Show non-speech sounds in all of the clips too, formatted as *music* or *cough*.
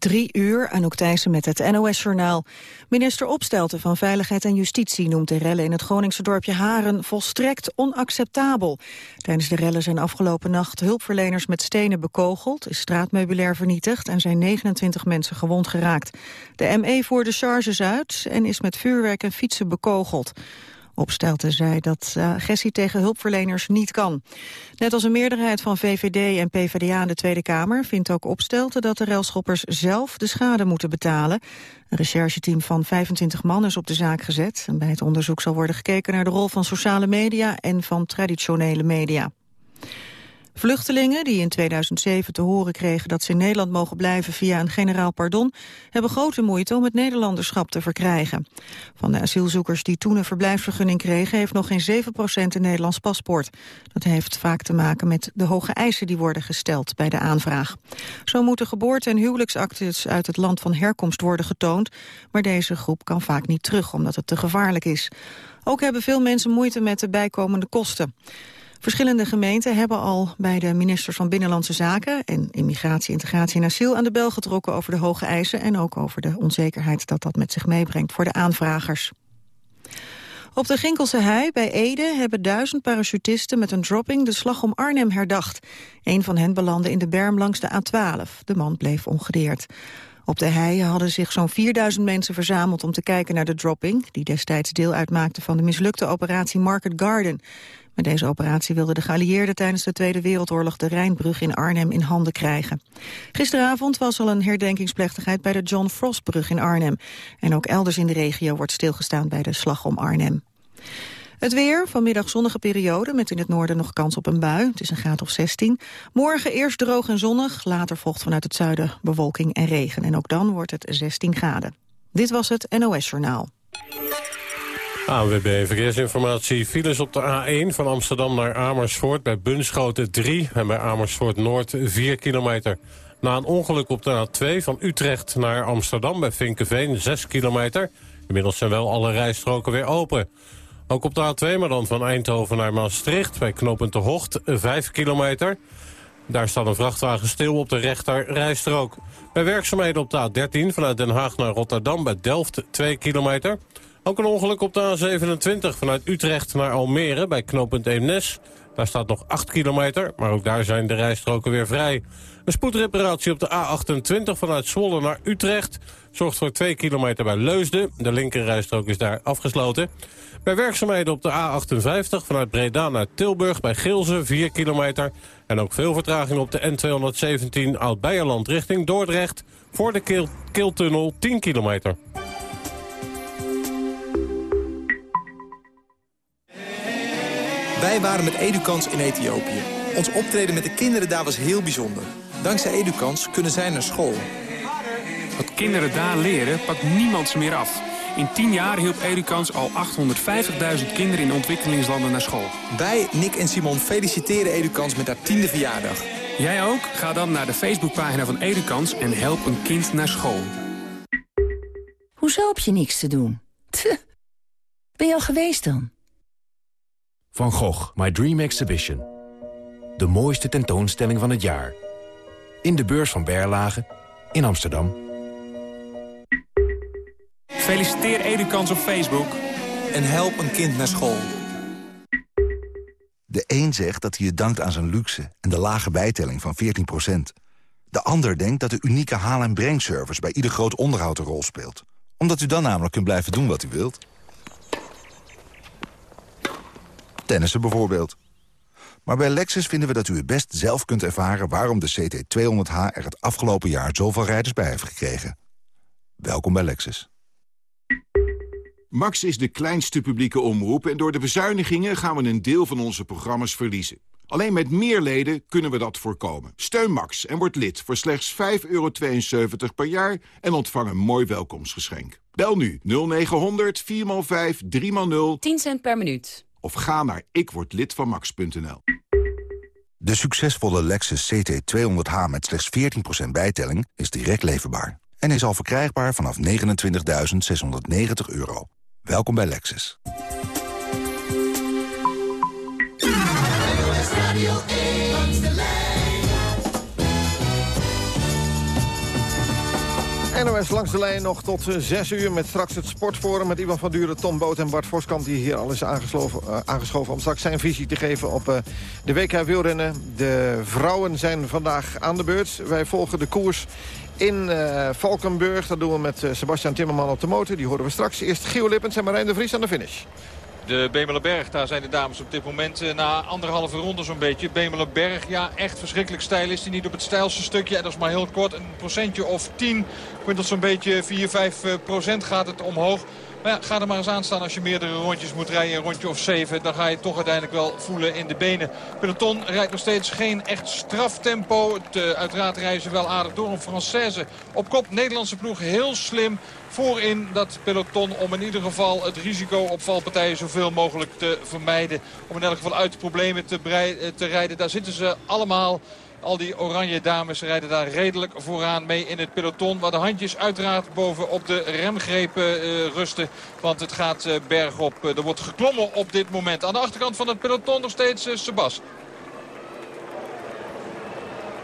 Drie uur, Anouk Thijssen met het NOS-journaal. Minister Opstelten van Veiligheid en Justitie noemt de rellen in het Groningse dorpje Haren volstrekt onacceptabel. Tijdens de rellen zijn afgelopen nacht hulpverleners met stenen bekogeld, is straatmeubilair vernietigd en zijn 29 mensen gewond geraakt. De ME voerde charges uit en is met vuurwerk en fietsen bekogeld. Opstelten zei dat uh, agressie tegen hulpverleners niet kan. Net als een meerderheid van VVD en PvdA in de Tweede Kamer... vindt ook Opstelten dat de railschoppers zelf de schade moeten betalen. Een rechercheteam van 25 man is op de zaak gezet. En bij het onderzoek zal worden gekeken naar de rol van sociale media... en van traditionele media. Vluchtelingen die in 2007 te horen kregen dat ze in Nederland mogen blijven via een generaal pardon, hebben grote moeite om het Nederlanderschap te verkrijgen. Van de asielzoekers die toen een verblijfsvergunning kregen, heeft nog geen 7% een Nederlands paspoort. Dat heeft vaak te maken met de hoge eisen die worden gesteld bij de aanvraag. Zo moeten geboorte- en huwelijksactes uit het land van herkomst worden getoond, maar deze groep kan vaak niet terug omdat het te gevaarlijk is. Ook hebben veel mensen moeite met de bijkomende kosten. Verschillende gemeenten hebben al bij de ministers van Binnenlandse Zaken... en Immigratie, Integratie en Asiel aan de bel getrokken over de hoge eisen... en ook over de onzekerheid dat dat met zich meebrengt voor de aanvragers. Op de Ginkelse hei bij Ede hebben duizend parachutisten met een dropping de slag om Arnhem herdacht. Een van hen belandde in de berm langs de A12. De man bleef ongedeerd. Op de hei hadden zich zo'n 4000 mensen verzameld om te kijken naar de dropping... die destijds deel uitmaakte van de mislukte operatie Market Garden. Met deze operatie wilden de geallieerden tijdens de Tweede Wereldoorlog de Rijnbrug in Arnhem in handen krijgen. Gisteravond was al een herdenkingsplechtigheid bij de John Frostbrug in Arnhem. En ook elders in de regio wordt stilgestaan bij de slag om Arnhem. Het weer, vanmiddag zonnige periode, met in het noorden nog kans op een bui. Het is een graad of 16. Morgen eerst droog en zonnig, later volgt vanuit het zuiden bewolking en regen. En ook dan wordt het 16 graden. Dit was het NOS Journaal. ANWB Verkeersinformatie. Files op de A1 van Amsterdam naar Amersfoort bij Bunschoten 3... en bij Amersfoort Noord 4 kilometer. Na een ongeluk op de A2 van Utrecht naar Amsterdam bij Vinkenveen 6 kilometer. Inmiddels zijn wel alle rijstroken weer open. Ook op de A2, maar dan van Eindhoven naar Maastricht... bij knooppunt de Hocht 5 kilometer. Daar staat een vrachtwagen stil op de rechter rijstrook. Bij werkzaamheden op de A13 vanuit Den Haag naar Rotterdam bij Delft 2 kilometer... Ook een ongeluk op de A27 vanuit Utrecht naar Almere bij knooppunt Eemnes. Daar staat nog 8 kilometer, maar ook daar zijn de rijstroken weer vrij. Een spoedreparatie op de A28 vanuit Zwolle naar Utrecht... zorgt voor 2 kilometer bij Leusden. De linkerrijstrook is daar afgesloten. Bij werkzaamheden op de A58 vanuit Breda naar Tilburg bij Geelze 4 kilometer. En ook veel vertraging op de N217 Oud-Beierland richting Dordrecht... voor de Keeltunnel 10 kilometer. Wij waren met Edukans in Ethiopië. Ons optreden met de kinderen daar was heel bijzonder. Dankzij Edukans kunnen zij naar school. Wat kinderen daar leren, pakt niemand ze meer af. In 10 jaar hielp Edukans al 850.000 kinderen in ontwikkelingslanden naar school. Wij, Nick en Simon, feliciteren Edukans met haar tiende verjaardag. Jij ook? Ga dan naar de Facebookpagina van Edukans en help een kind naar school. Hoezo heb je niks te doen? Ben je al geweest dan? Van Gogh, My Dream Exhibition. De mooiste tentoonstelling van het jaar. In de beurs van Berlage in Amsterdam. Feliciteer Edukans op Facebook. En help een kind naar school. De een zegt dat hij het dankt aan zijn luxe en de lage bijtelling van 14%. De ander denkt dat de unieke haal- en brengservice bij ieder groot onderhoud een rol speelt. Omdat u dan namelijk kunt blijven doen wat u wilt. Tennissen bijvoorbeeld. Maar bij Lexus vinden we dat u het best zelf kunt ervaren... waarom de CT200H er het afgelopen jaar zoveel rijders bij heeft gekregen. Welkom bij Lexus. Max is de kleinste publieke omroep... en door de bezuinigingen gaan we een deel van onze programma's verliezen. Alleen met meer leden kunnen we dat voorkomen. Steun Max en word lid voor slechts 5,72 per jaar... en ontvang een mooi welkomstgeschenk. Bel nu 0900 4x5 3x0 10 cent per minuut of ga naar ikwordlidvanmax.nl. De succesvolle Lexus CT200H met slechts 14% bijtelling is direct leverbaar. En is al verkrijgbaar vanaf 29.690 euro. Welkom bij Lexus. NOS langs de lijn nog tot 6 uur met straks het sportforum... met Ivan van Duren, Tom Boot en Bart Voskamp... die hier al is aangeschoven, uh, aangeschoven om straks zijn visie te geven op uh, de WK wielrennen. De vrouwen zijn vandaag aan de beurt. Wij volgen de koers in Valkenburg. Dat doen we met Sebastian Timmerman op de motor. Die horen we straks. Eerst Gio Lippens en Marijn de Vries aan de finish. De Bemelenberg, daar zijn de dames op dit moment eh, na anderhalve ronde zo'n beetje. Bemelenberg, ja, echt verschrikkelijk stijl is hij niet op het stijlste stukje. En dat is maar heel kort, een procentje of 10. Ik vind dat zo'n beetje 4, 5 eh, procent gaat het omhoog. Maar ja, ga er maar eens aan staan als je meerdere rondjes moet rijden. Een rondje of zeven. Dan ga je toch uiteindelijk wel voelen in de benen. Peloton rijdt nog steeds geen echt straftempo. Uh, uiteraard rijden ze wel aardig door. Een Française op kop. Nederlandse ploeg heel slim voorin dat peloton om in ieder geval het risico op valpartijen zoveel mogelijk te vermijden. Om in elk geval uit de problemen te, te rijden. Daar zitten ze allemaal al die oranje dames rijden daar redelijk vooraan mee in het peloton. Waar de handjes uiteraard boven op de remgrepen uh, rusten. Want het gaat uh, bergop. Uh, er wordt geklommen op dit moment. Aan de achterkant van het peloton nog steeds Sebas.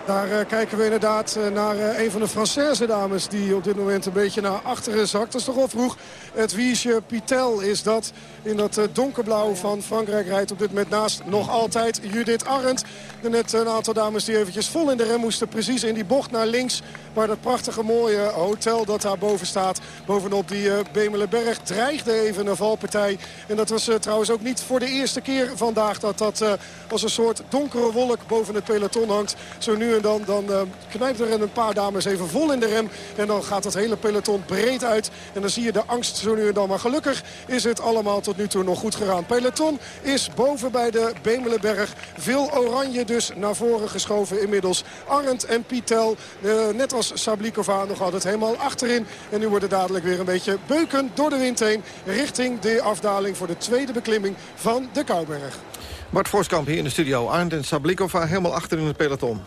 Daar uh, kijken we inderdaad uh, naar uh, een van de Française dames die op dit moment een beetje naar achteren zakt. Dat is toch wel vroeg. Het Wiesje Pitel is dat in dat donkerblauw van Frankrijk rijdt op dit moment naast nog altijd Judith Arendt. Net een aantal dames die eventjes vol in de rem moesten. Precies in die bocht naar links waar dat prachtige mooie hotel dat daar boven staat. Bovenop die Bemelenberg dreigde even een valpartij. En dat was trouwens ook niet voor de eerste keer vandaag dat dat als een soort donkere wolk boven het peloton hangt. Zo nu en dan, dan uh, knijpt er een paar dames even vol in de rem. En dan gaat het hele peloton breed uit. En dan zie je de angst zo nu en dan. Maar gelukkig is het allemaal tot nu toe nog goed gegaan. Peloton is boven bij de Bemelenberg. Veel oranje dus naar voren geschoven inmiddels. Arendt en Pietel, uh, net als Sablikova, nog altijd helemaal achterin. En nu wordt het dadelijk weer een beetje beuken door de wind heen. Richting de afdaling voor de tweede beklimming van de Kouberg. Bart Voskamp hier in de studio. Arndt en Sablikova helemaal achter in het peloton.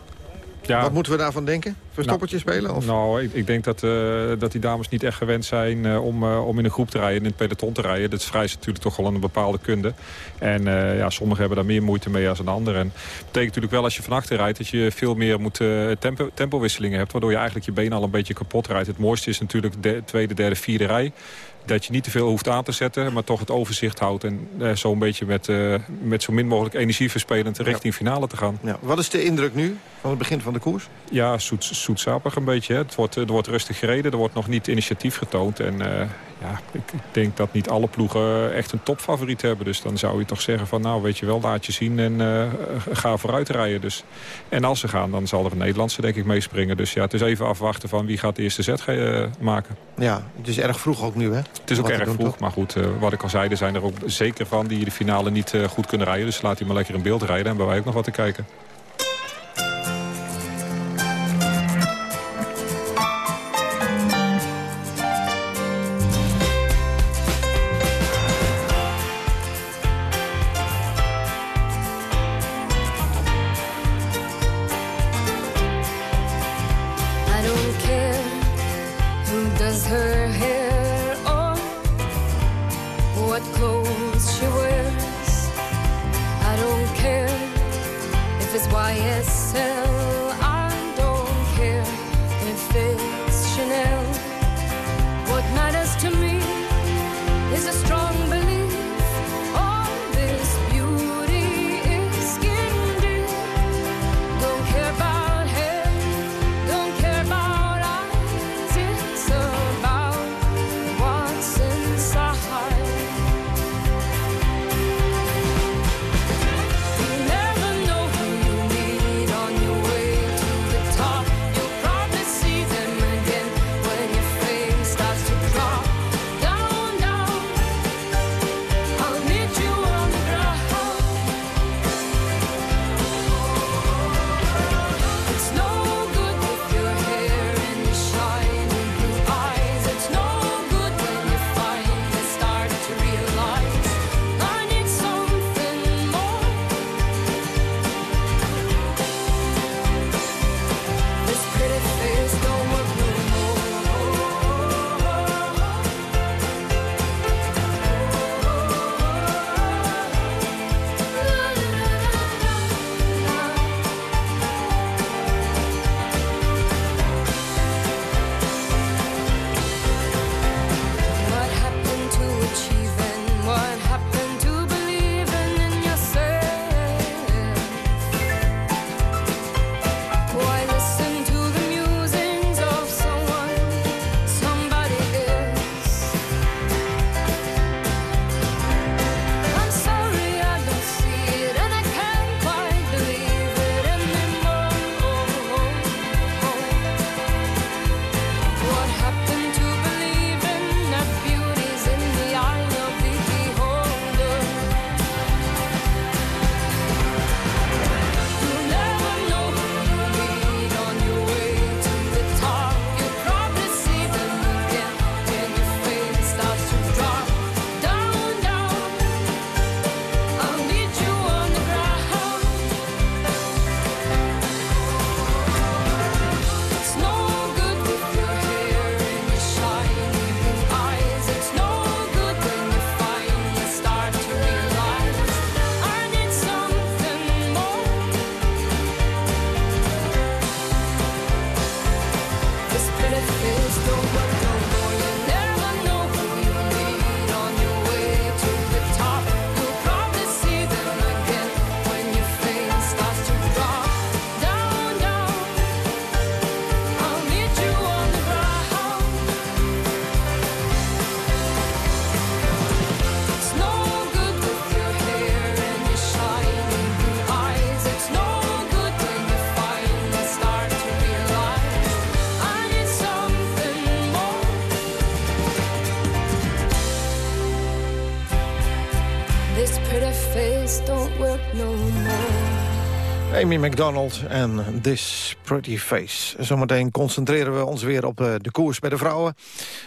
Ja. Wat moeten we daarvan denken? Verstoppertje nou, spelen? Of? Nou, ik, ik denk dat, uh, dat die dames niet echt gewend zijn uh, om, uh, om in een groep te rijden, in het peloton te rijden. Dat vereist natuurlijk toch wel een bepaalde kunde. En ja, sommigen hebben daar meer moeite mee dan een ander. En dat betekent natuurlijk wel als je van achter rijdt dat je veel meer moet, tempo, tempowisselingen hebt. Waardoor je eigenlijk je benen al een beetje kapot rijdt. Het mooiste is natuurlijk de tweede, derde, vierde rij dat je niet te veel hoeft aan te zetten, maar toch het overzicht houdt. En uh, zo een beetje met, uh, met zo min mogelijk energieverspelend richting finale te gaan. Ja. Wat is de indruk nu van het begin van de koers? Ja, zoet, zoetsapig een beetje. Hè. Het wordt, er wordt rustig gereden, er wordt nog niet initiatief getoond. En ja, ik denk dat niet alle ploegen echt een topfavoriet hebben. Dus dan zou je toch zeggen van nou weet je wel, laat je zien en uh, ga vooruit rijden. Dus. En als ze gaan, dan zal er een Nederlandse denk ik meespringen. Dus ja, het is even afwachten van wie gaat de eerste zet uh, maken. Ja, het is erg vroeg ook nu hè? Het is ook erg vroeg, maar goed, uh, wat ik al zei, er zijn er ook zeker van die de finale niet goed kunnen rijden. Dus laat die maar lekker in beeld rijden en hebben wij ook nog wat te kijken. no one Amy McDonald en This Pretty Face. Zometeen concentreren we ons weer op eh, de koers bij de vrouwen.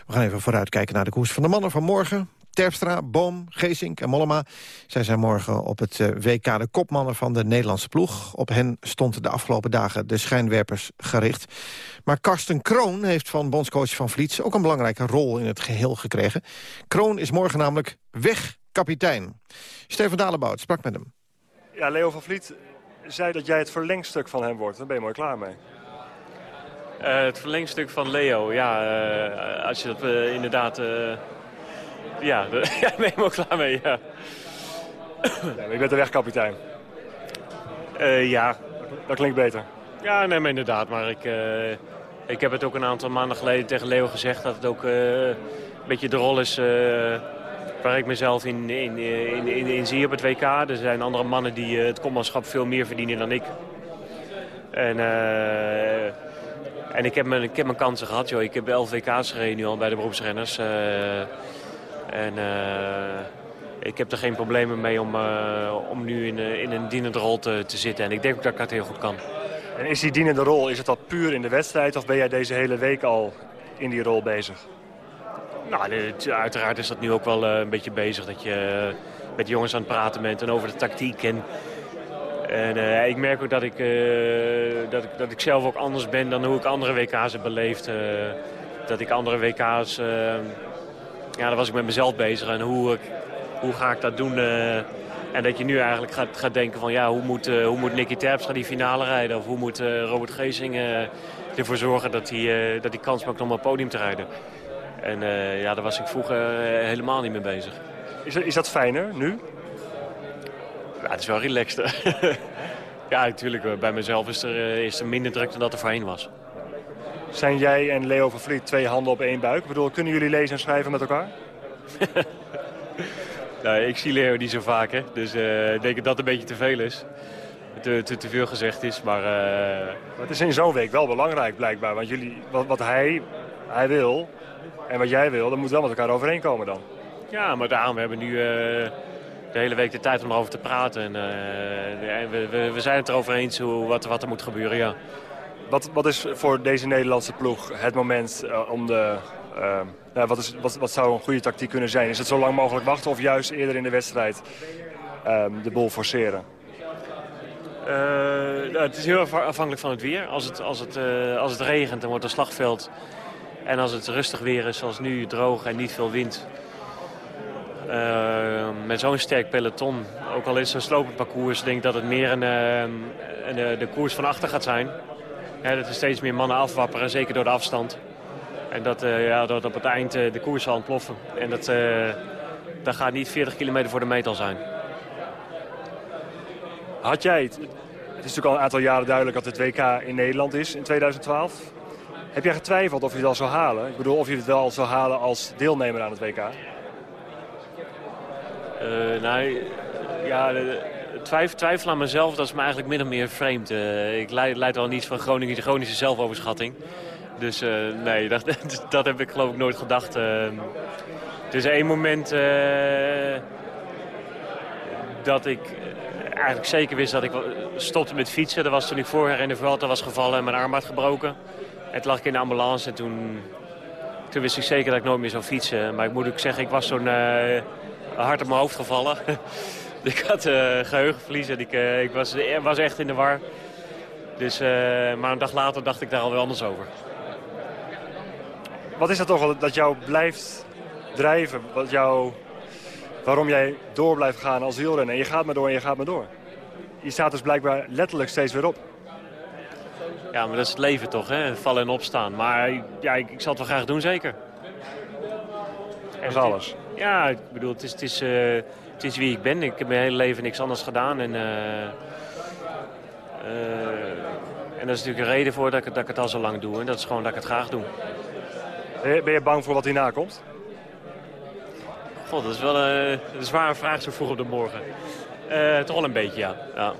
We gaan even vooruitkijken naar de koers van de mannen van morgen. Terpstra, Boom, Geesink en Mollema. Zij zijn morgen op het eh, WK de kopmannen van de Nederlandse ploeg. Op hen stond de afgelopen dagen de schijnwerpers gericht. Maar Karsten Kroon heeft van bondscoach Van Vliets... ook een belangrijke rol in het geheel gekregen. Kroon is morgen namelijk weg kapitein. Steven Dalebout sprak met hem. Ja, Leo van Vliet zei dat jij het verlengstuk van hem wordt. Daar ben je mooi klaar mee. Uh, het verlengstuk van Leo, ja, uh, als je dat uh, inderdaad... ja, *laughs* daar ben je mooi klaar mee, ja. *coughs* ja je bent de wegkapitein. ja. Dat klinkt beter. Ja, nee, maar inderdaad. Maar ik, ik heb het ook een aantal maanden geleden tegen Leo gezegd... dat het ook een beetje de rol is waar ik mezelf in, in, in, in, in zie op het WK. Er zijn andere mannen die eh, het kommanschap veel meer verdienen dan ik. En, uh, en ik, heb mijn, ik heb mijn kansen gehad. Joh. Ik heb 11 WK's gereden nu al bij de beroepsrenners. Uh, en ik heb er geen problemen mee om, om nu in, in een dienende rol te, te zitten. En ik denk ook dat ik dat heel goed kan. En is die dienende rol, is het dat puur in de wedstrijd... of ben jij deze hele week al in die rol bezig? Nou, uiteraard is dat nu ook wel eh, een beetje bezig. Dat je eh, met jongens aan het praten bent en over de tactiek. En, en uh, ik merk ook dat ik, uh, dat, ik, dat ik zelf ook anders ben dan hoe ik andere WK's heb beleefd. Uh, dat ik andere WK's... ja, daar was ik met mezelf bezig. En hoe, hoe ga ik dat doen? en dat je nu eigenlijk gaat, gaat denken van... ja, hoe moet, hoe moet Nicky Terpstra die finale rijden? Of hoe moet Robert Geesing ervoor zorgen dat hij dat kans maakt om op het podium te rijden? En uh, ja, daar was ik vroeger uh, helemaal niet mee bezig. Is, is dat fijner nu? Ja, het is wel relaxter. *laughs* ja, natuurlijk. Eh, bij mezelf is er, is er minder druk dan dat er voorheen was. Zijn jij en Leo van Vliet twee handen op één buik? Ik bedoel, kunnen jullie lezen en schrijven met elkaar? *laughs* nou, ik zie Leo niet zo vaak, hè. Dus uh, ik denk dat dat een beetje te veel is. Te, te, te veel gezegd is, maar... Uh... maar het is in zo'n week wel belangrijk, blijkbaar. Want jullie, wat, wat hij, hij wil, en wat jij wil, dan moet wel met elkaar overeenkomen dan. Ja, maar daarom, we hebben nu uh, de hele week de tijd om erover te praten. En, uh, we, we, we, zijn het erover eens hoe, wat, wat er moet gebeuren, ja. Wat, wat is voor deze Nederlandse ploeg het moment uh, om de... Nou, wat, is, wat, wat zou een goede tactiek kunnen zijn? Is het zo lang mogelijk wachten of juist eerder in de wedstrijd de bol forceren? nou, het is heel afhankelijk van het weer. Als het, als het, als het regent, dan wordt het slagveld en als het rustig weer is, zoals nu, droog en niet veel wind... Uh, met zo'n sterk peloton, ook al is het een slopend parcours... denk ik dat het meer een, een, uh, de koers van achter gaat zijn. Dat er steeds meer mannen afwapperen, zeker door de afstand. En dat, ja, dat op het eind de koers zal ontploffen. En dat, dat gaat niet 40 kilometer voor de meter zijn. Had jij het... Het is natuurlijk al een aantal jaren duidelijk dat het WK in Nederland is in 2012. Heb jij getwijfeld of je al zou halen? Ik bedoel, of je het wel zou halen als deelnemer aan het WK? Uh, nou, ja, twijfel, twijfel aan mezelf, dat is me eigenlijk min of meer vreemd. Uh, ik leid, leid al niet van Groningen, de zelfoverschatting. Dus uh, nee, *laughs* dat, dat heb ik geloof ik nooit gedacht. het is één moment dat ik eigenlijk zeker wist dat ik stopte met fietsen. Dat was toen ik vorig in de was gevallen en mijn arm had gebroken. Toen lag ik in de ambulance en toen, wist ik zeker dat ik nooit meer zou fietsen. Maar ik moet ook zeggen, ik was zo'n uh, hard op mijn hoofd gevallen. *laughs* ik had uh, geheugenverlies en ik, uh, ik was, was echt in de war. Dus, maar een dag later dacht ik daar alweer anders over. Wat is dat toch dat jou blijft drijven? Wat jou, waarom jij door blijft gaan als wielrenner? En je gaat maar door en je gaat maar door. Je staat dus blijkbaar letterlijk steeds weer op. Ja, maar dat is het leven toch, hè? Vallen en opstaan. Maar ja, ik, ik zal het wel graag doen, zeker. Dat is alles. Ja, ik bedoel, het is, het, is, eh, het is wie ik ben. Ik heb mijn hele leven niks anders gedaan. En, eh, en dat is natuurlijk een reden voor dat ik, het- dat ik het al zo lang doe. En dat is gewoon dat ik het graag doe. Ben je, bang voor wat hierna komt? God, dat is wel eh, een zware vraag zo vroeg op de morgen. Toch wel een beetje, ja. ja.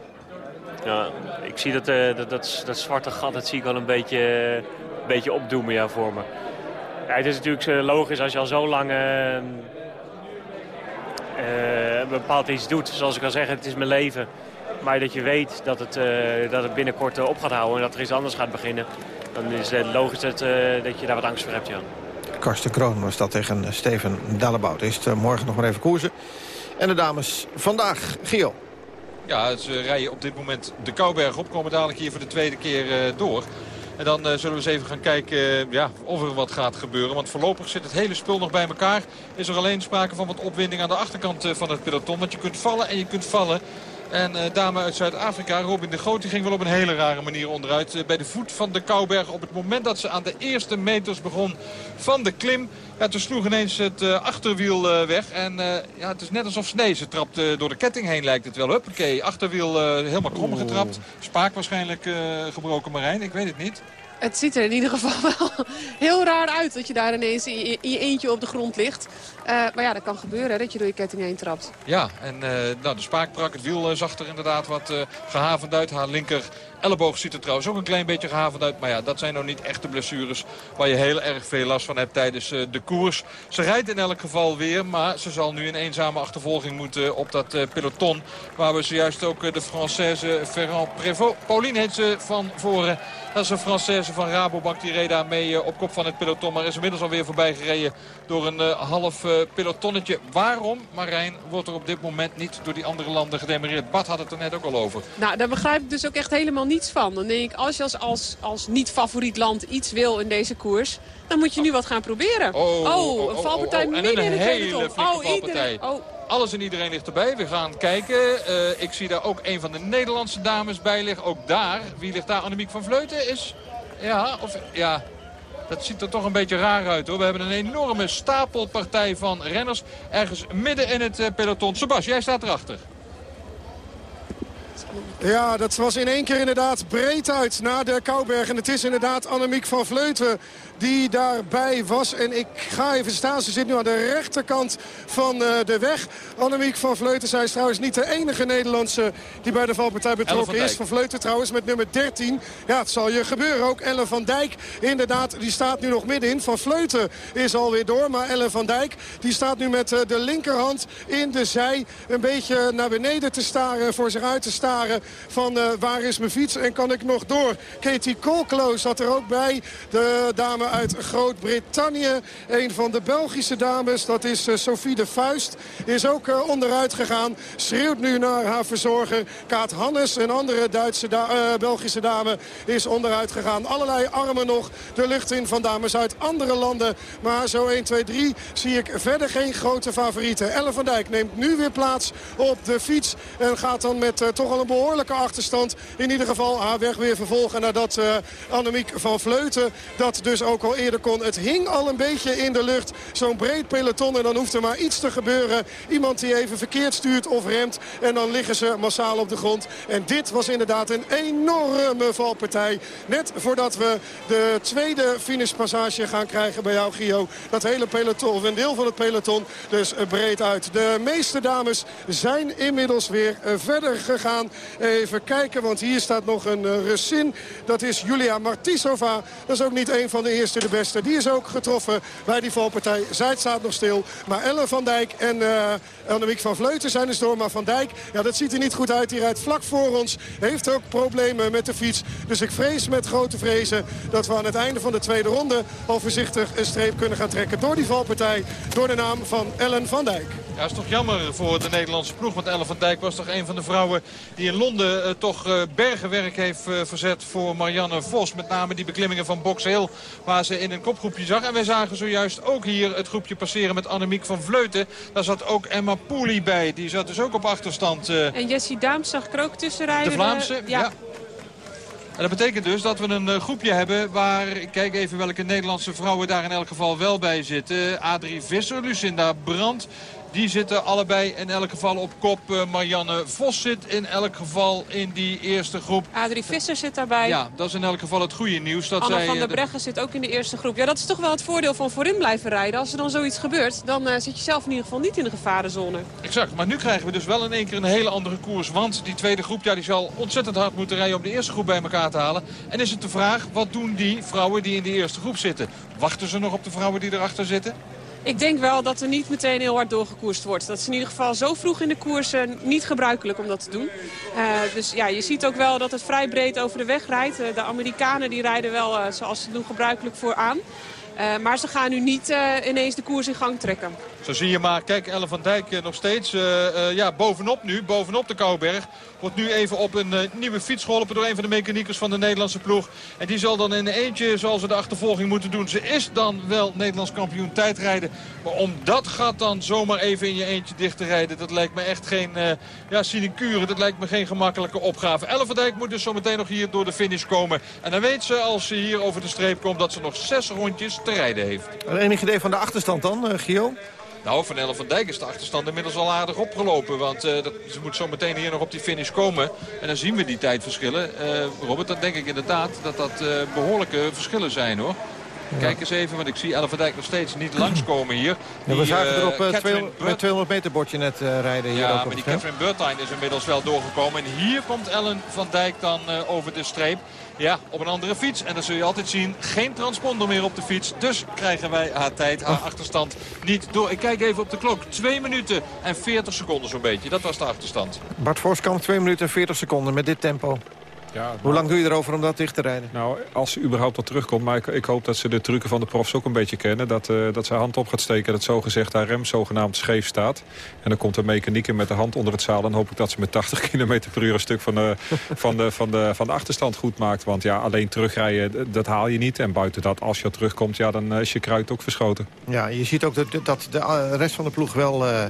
Ja ik zie dat, eh, dat, dat, dat zwarte gat, dat zie ik wel een beetje, een beetje opdoemen ja, voor me. Ja, het is natuurlijk eh, logisch als je al zo lang een bepaald iets doet. Zoals ik al zeg, het is mijn leven. Maar dat je weet dat het, dat het binnenkort op gaat houden en dat er iets anders gaat beginnen. Dan is het logisch dat, dat je daar wat angst voor hebt, ja. Karsten Kroon was dat tegen Steven Dallebout. Is het morgen nog maar even koersen. En de dames vandaag, Gio. Ja, ze rijden op dit moment de Kouberg op. Komen dadelijk hier voor de tweede keer eh, door. En dan eh, zullen we eens even gaan kijken eh, ja, of er wat gaat gebeuren. Want voorlopig zit het hele spul nog bij elkaar. Is er alleen sprake van wat opwinding aan de achterkant van het peloton. Want je kunt vallen en je kunt vallen. En dame uit Zuid-Afrika, Robin de Groot, die ging wel op een hele rare manier onderuit. Bij de voet van de Kouberg. Op het moment dat ze aan de eerste meters begon van de klim. Ja, toen sloeg ineens het eh, achterwiel eh, weg. En eh, ja, het is net alsof Snee. Ze trapt door de ketting heen lijkt het wel. Huppakee, achterwiel helemaal krom getrapt. Spaak waarschijnlijk eh, gebroken Marijn, ik weet het niet. Het ziet er in ieder geval *laughs* wel heel raar uit dat je daar ineens in je, in je eentje op de grond ligt. Eh, maar ja, dat kan gebeuren hè, dat je door je ketting heen trapt. Ja, en eh, nou, de spaak brak. Het wiel zag er inderdaad wat eh, gehavend uit. Haar linker elleboog ziet er trouwens ook een klein beetje gehavend uit. Maar ja, dat zijn nou niet echte blessures waar je heel erg veel last van hebt tijdens eh, de koers. Ze rijdt in elk geval weer, maar ze zal nu een eenzame achtervolging moeten op dat eh, peloton. Waar we zojuist ook eh, de Française Ferrand Prévost. Pauline heet ze van voren. Dat is een Française van Rabobank. Die reed daar mee eh, op kop van het peloton. Maar is inmiddels alweer voorbij gereden door een eh, half eh, pelotonnetje. Waarom, Marijn, wordt er op dit moment niet door die andere landen gedemereerd? Bart had het er net ook al over. Nou, daar begrijp ik dus ook echt helemaal niets van. Dan denk ik, als je als, als, als niet-favoriet land iets wil in deze koers... dan moet je nu wat gaan proberen. Oh, een valpartij oh, en midden een in het hele Oh, valpartij. iedereen. Oh, Alles en iedereen ligt erbij. We gaan kijken. Eh, ik zie daar ook een van de Nederlandse dames bij liggen. Ook daar. Wie ligt daar? Annemiek van Vleuten is... Ja, of... Ja... Dat ziet er toch een beetje raar uit hoor. We hebben een enorme stapelpartij van renners. Ergens midden in het eh, peloton. Sebas, jij staat erachter. Ja, dat was in één keer inderdaad breed uit naar de Kouberg. En het is inderdaad Annemiek van Vleuten die daarbij was. En ik ga even staan. Ze zit nu aan de rechterkant van eh, de weg. Annemiek van Vleuten, zij is trouwens niet de enige Nederlandse die bij de valpartij betrokken van is. Van Vleuten trouwens met nummer 13. Ja, het zal je gebeuren ook. Ellen van Dijk, inderdaad, die staat nu nog middenin. Van Vleuten is alweer door. Maar Ellen van Dijk, die staat nu met eh, de linkerhand in de zij. Een beetje naar beneden te staren, voor zich uit te staren. Van eh, waar is mijn fiets en kan ik nog door? Katie Colclo zat er ook bij. De dame uit Groot-Brittannië. Een van de Belgische dames, dat is eh, Sophie de Vuist. Is ook eh, onderuit gegaan. Schreeuwt nu naar haar verzorger. Kaat Hannes, een andere Duitse Belgische dame, is onderuit gegaan. Allerlei armen nog de lucht in van dames uit andere landen. Maar zo 1, 2, 3 zie ik verder geen grote favorieten. Ellen van Dijk neemt nu weer plaats op de fiets. En gaat dan met toch al een achterstand in ieder geval haar weg weer vervolgen. Nadat eh Annemiek van Vleuten dat dus ook al eerder kon. Het hing al een beetje in de lucht. Zo'n breed peloton en dan hoeft er maar iets te gebeuren. Iemand die even verkeerd stuurt of remt. En dan liggen ze massaal op de grond. En dit was inderdaad een enorme valpartij. Net voordat we de tweede finishpassage gaan krijgen bij jou, Gio. Dat hele peloton, of een deel van het peloton, dus breed uit. De meeste dames zijn inmiddels weer eh, verder gegaan. Even kijken, want hier staat nog een eh, Russin. Dat is Julia Martisova. Dat is ook niet een van de eerste de beste. Die is ook getroffen bij die valpartij. Zij staat nog stil. Maar Ellen van Dijk en eh Annemiek van Vleuten zijn dus door. Maar Van Dijk, ja, dat ziet er niet goed uit. Die rijdt vlak voor ons. Heeft ook problemen met de fiets. Dus ik vrees met grote vrezen dat we aan het einde van de tweede ronde... al voorzichtig een streep kunnen gaan trekken door die valpartij. Door de naam van Ellen van Dijk. Ja, is toch jammer voor de Nederlandse ploeg. Want Ellen van Dijk was toch een van de vrouwen die in Londen eh, toch eh, bergenwerk heeft eh, verzet voor Marianne Vos. Met name die beklimmingen van Box Hill waar ze in een kopgroepje zag. En wij zagen zojuist ook hier het groepje passeren met Annemiek van Vleuten. Daar zat ook Emma Pooley bij. Die zat dus ook op achterstand. En Jessie Daams zag ik er ook tussen rijden. De Vlaamse, ja. En dat betekent dus dat we een uh, groepje hebben waar, ik kijk even welke Nederlandse vrouwen daar in elk geval wel bij zitten. Adrie Visser, Lucinda Brandt, die zitten allebei in elk geval op kop. Uh, Marianne Vos zit in elk geval in die eerste groep. Adrie Visser zit daarbij. Ja, dat is in elk geval het goede nieuws. Dat Anna zij, van der de... Breggen zit ook in de eerste groep. Ja, dat is toch wel het voordeel van voorin blijven rijden. Als er dan zoiets gebeurt, dan uh, zit je zelf in ieder geval niet in de gevarenzone. Exact, maar nu krijgen we dus wel in één keer een hele andere koers. Want die tweede groep ja, die zal ontzettend hard moeten rijden om de eerste groep bij elkaar te halen. En is het de vraag, wat doen die vrouwen die in de eerste groep zitten? Wachten ze nog op de vrouwen die erachter zitten? Ik denk wel dat er niet meteen heel hard doorgekoerst wordt. Dat is in ieder geval zo vroeg in de koers niet gebruikelijk om dat te doen. Uh, dus ja, je ziet ook wel dat het vrij breed over de weg rijdt. Uh, de Amerikanen die rijden wel uh, zoals ze doen gebruikelijk vooraan. Maar ze gaan nu niet ineens de koers in gang trekken. Zo zie je maar, kijk, Ellen van Dijk uh, nog steeds ja, bovenop nu, bovenop de Kouberg. Wordt nu even op een nieuwe fiets geholpen door een van de mechaniekers van de Nederlandse ploeg. En die zal dan in eentje, zoals ze de achtervolging moeten doen. Ze is dan wel Nederlands kampioen tijdrijden. Maar om dat gat dan zomaar even in je eentje dicht te rijden... dat lijkt me echt geen ja, sinecure, dat lijkt me geen gemakkelijke opgave. Ellen van Dijk moet dus zometeen nog hier door de finish komen. En dan weet ze, als ze hier over de streep komt, dat ze nog zes rondjes te rijden heeft. Een enig idee van de achterstand dan, uh, Gio? Nou, van Ellen van Dijk is de achterstand inmiddels al aardig opgelopen. Want uh, dat, ze moet zo meteen hier nog op die finish komen. En dan zien we die tijdverschillen. Uh, Robert, dan denk ik inderdaad dat dat uh, behoorlijke verschillen zijn hoor. Kijk eens even, want ik zie Ellen van Dijk nog steeds niet langskomen hier. Die, we zagen er op uh, 200, met 200 meter bordje net uh, rijden. Hier ja, ook maar die Catherine Burtine is inmiddels wel doorgekomen. En hier komt Ellen van Dijk dan uh, over de streep. Ja, op een andere fiets. En dan zul je altijd zien, geen transponder meer op de fiets. Dus krijgen wij haar tijd, haar achterstand niet door. Ik kijk even op de klok. 2 minuten en 40 seconden zo'n beetje. Dat was de achterstand. Bart Voskamp, 2 minuten en 40 seconden met dit tempo. Ja, nou, Hoe lang doe je erover om dat dicht te rijden? Nou, als ze überhaupt wat terugkomt. Maar ik, ik, hoop dat ze de trucken van de profs ook een beetje kennen. Dat, uh, dat ze hand op gaat steken. Dat zogezegd haar rem zogenaamd scheef staat. En dan komt de mechanieker met de hand onder het zaal. En hoop ik dat ze met 80 *laughs* km per uur een stuk van de, van de, van de, van de achterstand goed maakt. Want ja, alleen terugrijden, dat haal je niet. En buiten dat, als je terugkomt, ja, dan is je kruid ook verschoten. Ja, je ziet ook dat, dat de rest van de ploeg wel... Uh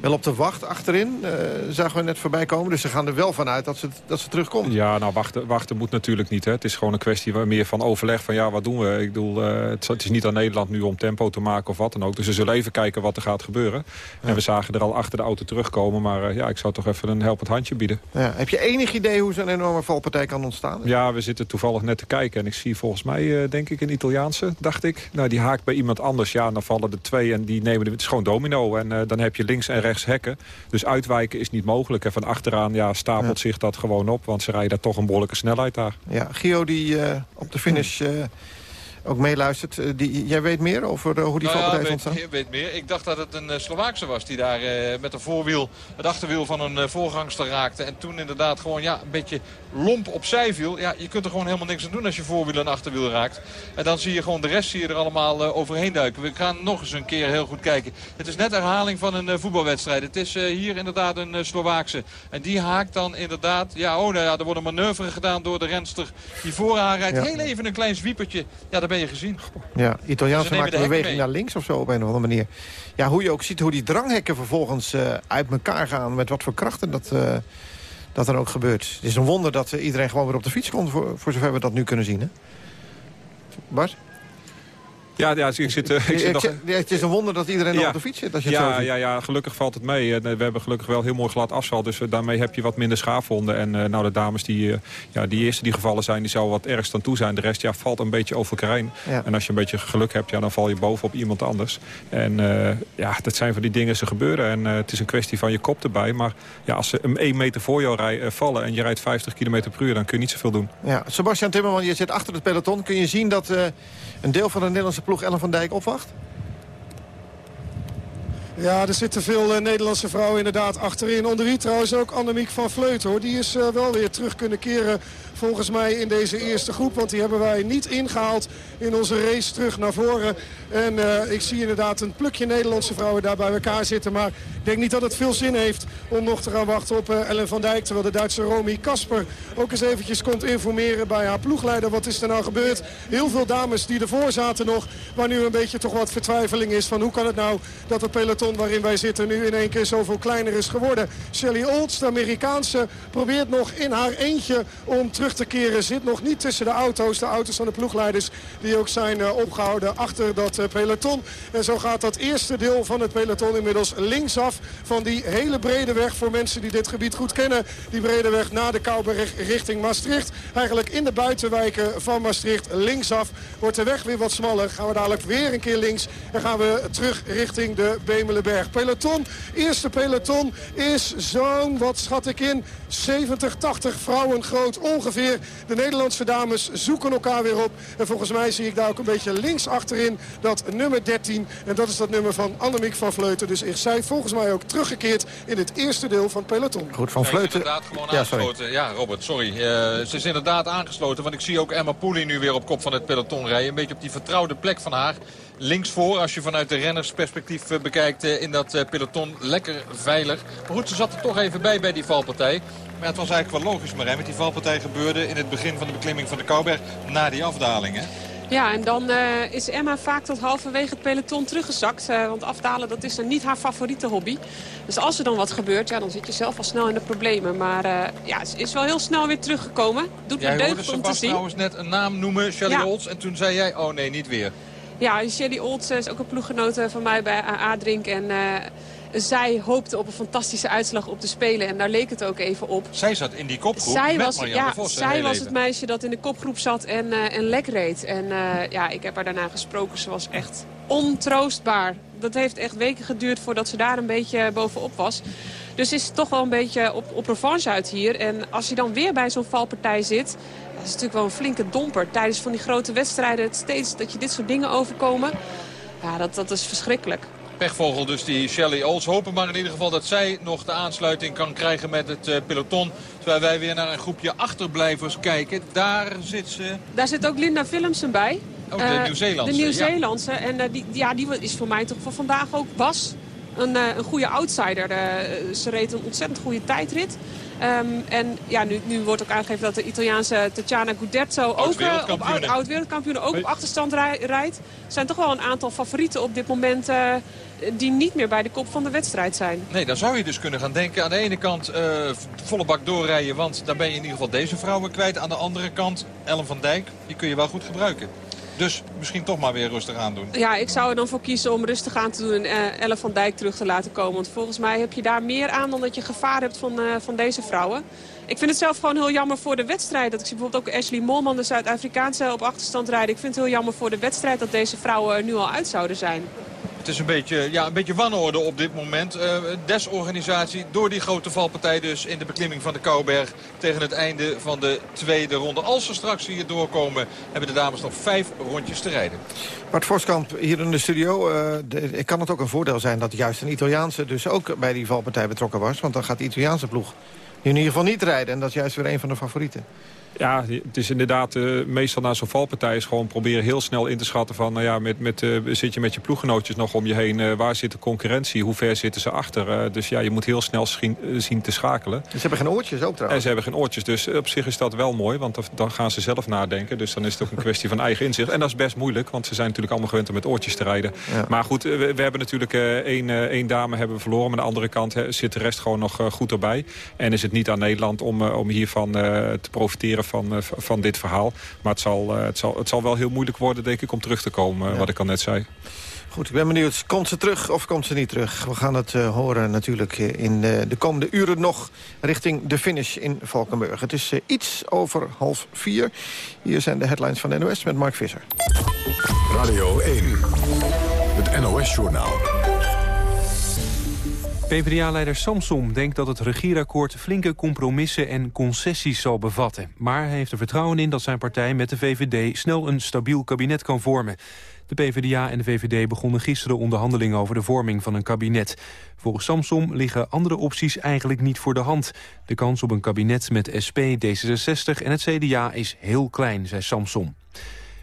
wel op de wacht achterin. Uh, zagen we net voorbij komen. Dus ze gaan er wel vanuit dat ze, dat ze terugkomt. Ja, nou wachten, wachten moet natuurlijk niet. Hè. Het is gewoon een kwestie meer van overleg van ja, wat doen we? Ik bedoel, uh, het, is niet aan Nederland nu om tempo te maken of wat dan ook. Dus we zullen even kijken wat er gaat gebeuren. En we zagen er al achter de auto terugkomen. Maar uh, ja, ik zou toch even een helpend handje bieden. Ja. Heb je enig idee hoe zo'n enorme valpartij kan ontstaan? Ja, we zitten toevallig net te kijken. En ik zie volgens mij, denk ik, een Italiaanse, dacht ik. Nou, die haakt bij iemand anders. Ja, dan vallen er twee en die nemen de, het is gewoon domino. En dan heb je links en rechts hekken. Dus uitwijken is niet mogelijk. En van achteraan ja, stapelt ja. zich dat gewoon op. Want ze rijden daar toch een behoorlijke snelheid daar. Ja, Gio die uh, op de finish... Uh, ook meeluistert. Uh, die, jij weet meer over uh, hoe die nou valpartij ja, ontstaan? Ik weet meer. Ik dacht dat het een uh, Slovaakse was die daar met een voorwiel... het achterwiel van een voorgangster raakte. En toen inderdaad gewoon ja, een beetje lomp opzij viel. Ja, je kunt er gewoon helemaal niks aan doen als je voorwiel en achterwiel raakt. En dan zie je gewoon de rest zie je er allemaal overheen duiken. We gaan nog eens een keer heel goed kijken. Het is net herhaling van een voetbalwedstrijd. Het is hier inderdaad een Slovaakse. En die haakt dan inderdaad... Ja, oh, nou ja, er wordt een manoeuvre gedaan door de renster die voor haar rijdt. Ja. Heel even een klein zwiepertje. Ja, daar ben je gezien. Ja, Italiaanse dus maakt een beweging naar links of zo op een of andere manier. Ja, hoe je ook ziet hoe die dranghekken vervolgens uh, uit elkaar gaan. Met wat voor krachten dat, uh, dat er ook gebeurt. Het is een wonder dat uh, iedereen gewoon weer op de fiets komt... Voor, voor zover we dat nu kunnen zien, hè? Bart? Ja, ja ik zit, uh, ik zit nog... Ja, het is een wonder dat iedereen ja. op de fiets zit. Als je ja, het zo ziet. ja, ja, gelukkig valt het mee. We hebben gelukkig wel heel mooi glad asfalt. Dus daarmee heb je wat minder schaafwonden. En uh, nou, de dames die, uh, ja, die eerste die gevallen zijn, die zou wat ergst aan toe zijn. De rest ja, valt een beetje over heen. Ja. En als je een beetje geluk hebt, ja, dan val je bovenop iemand anders. En ja, dat zijn van die dingen, ze gebeuren. En het is een kwestie van je kop erbij. Maar ja, als ze een 1 meter voor jou rij, vallen en je rijdt 50 km per uur... dan kun je niet zoveel doen. Ja, Sebastian Timmerman, je zit achter het peloton. Kun je zien dat een deel van de Nederlandse ploeg Ellen van Dijk opwacht? Ja, er zitten veel uh, Nederlandse vrouwen inderdaad achterin. Onder wie trouwens ook Annemiek van Vleuten. Hoor. Die is uh, wel weer terug kunnen keren volgens mij in deze eerste groep. Want die hebben wij niet ingehaald in onze race terug naar voren. En uh, ik zie inderdaad een plukje Nederlandse vrouwen daar bij elkaar zitten. Maar ik denk niet dat het veel zin heeft om nog te gaan wachten op Ellen van Dijk. Terwijl de Duitse Romy Kasper ook eens eventjes komt informeren bij haar ploegleider. Wat is er nou gebeurd? Heel veel dames die ervoor zaten nog. Waar nu een beetje toch wat vertwijfeling is van hoe kan het nou dat het peloton waarin wij zitten nu in één keer zoveel kleiner is geworden. Shelly Olds, de Amerikaanse, probeert nog in haar eentje om terug te keren. Zit nog niet tussen de auto's, de auto's van de ploegleiders die ook zijn uh, opgehouden achter dat uh, peloton. En zo gaat dat eerste deel van het peloton inmiddels linksaf van die hele brede weg voor mensen die dit gebied goed kennen. Die brede weg naar de Kouberg richting Maastricht. Eigenlijk in de buitenwijken van Maastricht linksaf wordt de weg weer wat smaller. Gaan we dadelijk weer een keer links en gaan we terug richting de Bemelenberg. Peloton, eerste peloton is zo'n, wat schat ik in, 70, 80 vrouwen groot ongeveer. De Nederlandse dames zoeken elkaar weer op. En volgens mij zie ik daar ook een beetje links achterin dat nummer 13. En dat is dat nummer van Annemiek van Vleuten. Dus is zij volgens mij ook teruggekeerd in het eerste deel van het peloton. Goed, van Vleuten. Ja, gewoon ja, aangesloten. Ja, Robert, sorry. Uh, ze is inderdaad aangesloten. Want ik zie ook Emma Pooley nu weer op kop van het peloton rijden. Een beetje op die vertrouwde plek van haar links voor. Als je vanuit de rennersperspectief eh, bekijkt eh, in dat peloton. Lekker veilig. Maar goed, ze zat er toch even bij bij die valpartij. Maar het was eigenlijk wel logisch, Marijn. Met die valpartij gebeurde in het begin van de beklimming van de Kouberg na die afdaling. Hè? Ja, en dan uh, is Emma vaak tot halverwege het peloton teruggezakt. Uh, want afdalen, dat is dan niet haar favoriete hobby. Dus als er dan wat gebeurt, ja, dan zit je zelf al snel in de problemen. Maar uh, ja, ze is wel heel snel weer teruggekomen. Doet me deugd om te zien. trouwens net een naam noemen, Shelly ja. Olds. En toen zei jij, oh nee, niet weer. Ja, Shelly Olds is ook een ploeggenote van mij bij A-Drink. En zij hoopte op een fantastische uitslag op te spelen. En daar leek het ook even op. Zij zat in die kopgroep zij met was, ja, Vos, Zij was het meisje dat in de kopgroep zat en, uh, en lek reed. En uh, ja, ik heb haar daarna gesproken. Ze was echt ontroostbaar. Dat heeft echt weken geduurd voordat ze daar een beetje bovenop was. Dus is het toch wel een beetje op, op revanche uit hier. En als je dan weer bij zo'n valpartij zit... dat is natuurlijk wel een flinke domper. Tijdens van die grote wedstrijden steeds dat je dit soort dingen overkomen... Ja, dat, dat is verschrikkelijk pechvogel dus die Shelly Ols. Hopen maar in ieder geval dat zij nog de aansluiting kan krijgen met het uh, peloton. Terwijl wij weer naar een groepje achterblijvers kijken. Daar zit ze... Daar zit ook Linda Willemsen bij. Ook de uh, Nieuw-Zeelandse. De Nieuw-Zeelandse. Ja. En uh, die, ja, die is voor mij toch voor vandaag ook was een, een goede outsider. ze reed een ontzettend goede tijdrit. Um, en ja, nu, nu wordt ook aangegeven dat de Italiaanse Tatjana Gudetto ook uh, op oud-wereldkampioen ook op achterstand rijdt. Er zijn toch wel een aantal favorieten op dit moment uh, die niet meer bij de kop van de wedstrijd zijn. Nee, dan zou je dus kunnen gaan denken. Aan de ene kant uh, volle bak doorrijden, want dan ben je in ieder geval deze vrouwen kwijt. Aan de andere kant, Ellen van Dijk, die kun je wel goed gebruiken. Dus misschien toch maar weer rustig aan doen. Ja, ik zou er dan voor kiezen om rustig aan te doen en uh, Elle van Dijk terug te laten komen. Want volgens mij heb je daar meer aan dan dat je gevaar hebt van, uh, van deze vrouwen. Ik vind het zelf gewoon heel jammer voor de wedstrijd. Dat ik zie bijvoorbeeld ook Ashley Molman, de Zuid-Afrikaanse, op achterstand rijden. Ik vind het heel jammer voor de wedstrijd dat deze vrouwen er nu al uit zouden zijn. Het is een beetje, ja, een beetje wanorde op dit moment. Uh, desorganisatie door die grote valpartij dus in de beklimming van de Kouberg tegen het einde van de tweede ronde. Als ze straks hier doorkomen hebben de dames nog vijf rondjes te rijden. Bart Voskamp hier in de studio. Uh, kan het ook een voordeel zijn dat juist een Italiaanse dus ook bij die valpartij betrokken was? Want dan gaat de Italiaanse ploeg in ieder geval niet rijden. En dat is juist weer een van de favorieten. Ja, het is inderdaad uh, meestal na zo'n valpartij is gewoon proberen heel snel in te schatten van, nou ja, met, met, uh, zit je met je ploeggenootjes nog om je heen, uh, waar zit de concurrentie, hoe ver zitten ze achter. dus ja, je moet heel snel zien, zien te schakelen. Ze hebben geen oortjes ook trouwens. En ze hebben geen oortjes, dus op zich is dat wel mooi, want dan gaan ze zelf nadenken. Dus dan is het ook een kwestie van eigen inzicht. En dat is best moeilijk, want ze zijn natuurlijk allemaal gewend om met oortjes te rijden. Ja. Maar goed, we, we hebben natuurlijk één, één dame hebben we verloren, maar aan de andere kant he, zit de rest gewoon nog goed erbij. En is het niet aan Nederland om, om hiervan te profiteren van, van dit verhaal. Maar het zal, uh, het, zal, het zal wel heel moeilijk worden, denk ik, om terug te komen, ja. wat ik al net zei. Goed, ik ben benieuwd. Komt ze terug of komt ze niet terug? We gaan het uh, horen natuurlijk in uh, de komende uren nog... richting de finish in Valkenburg. Het is uh, iets over half vier. Hier zijn de headlines van de NOS met Mark Visser. Radio 1, het NOS-journaal. PvdA-leider Samsom denkt dat het regeerakkoord flinke compromissen en concessies zal bevatten. Maar hij heeft er vertrouwen in dat zijn partij met de VVD snel een stabiel kabinet kan vormen. De PvdA en de VVD begonnen gisteren onderhandelingen over de vorming van een kabinet. Volgens Samsom liggen andere opties eigenlijk niet voor de hand. De kans op een kabinet met SP, D66 en het CDA is heel klein, zei Samsom.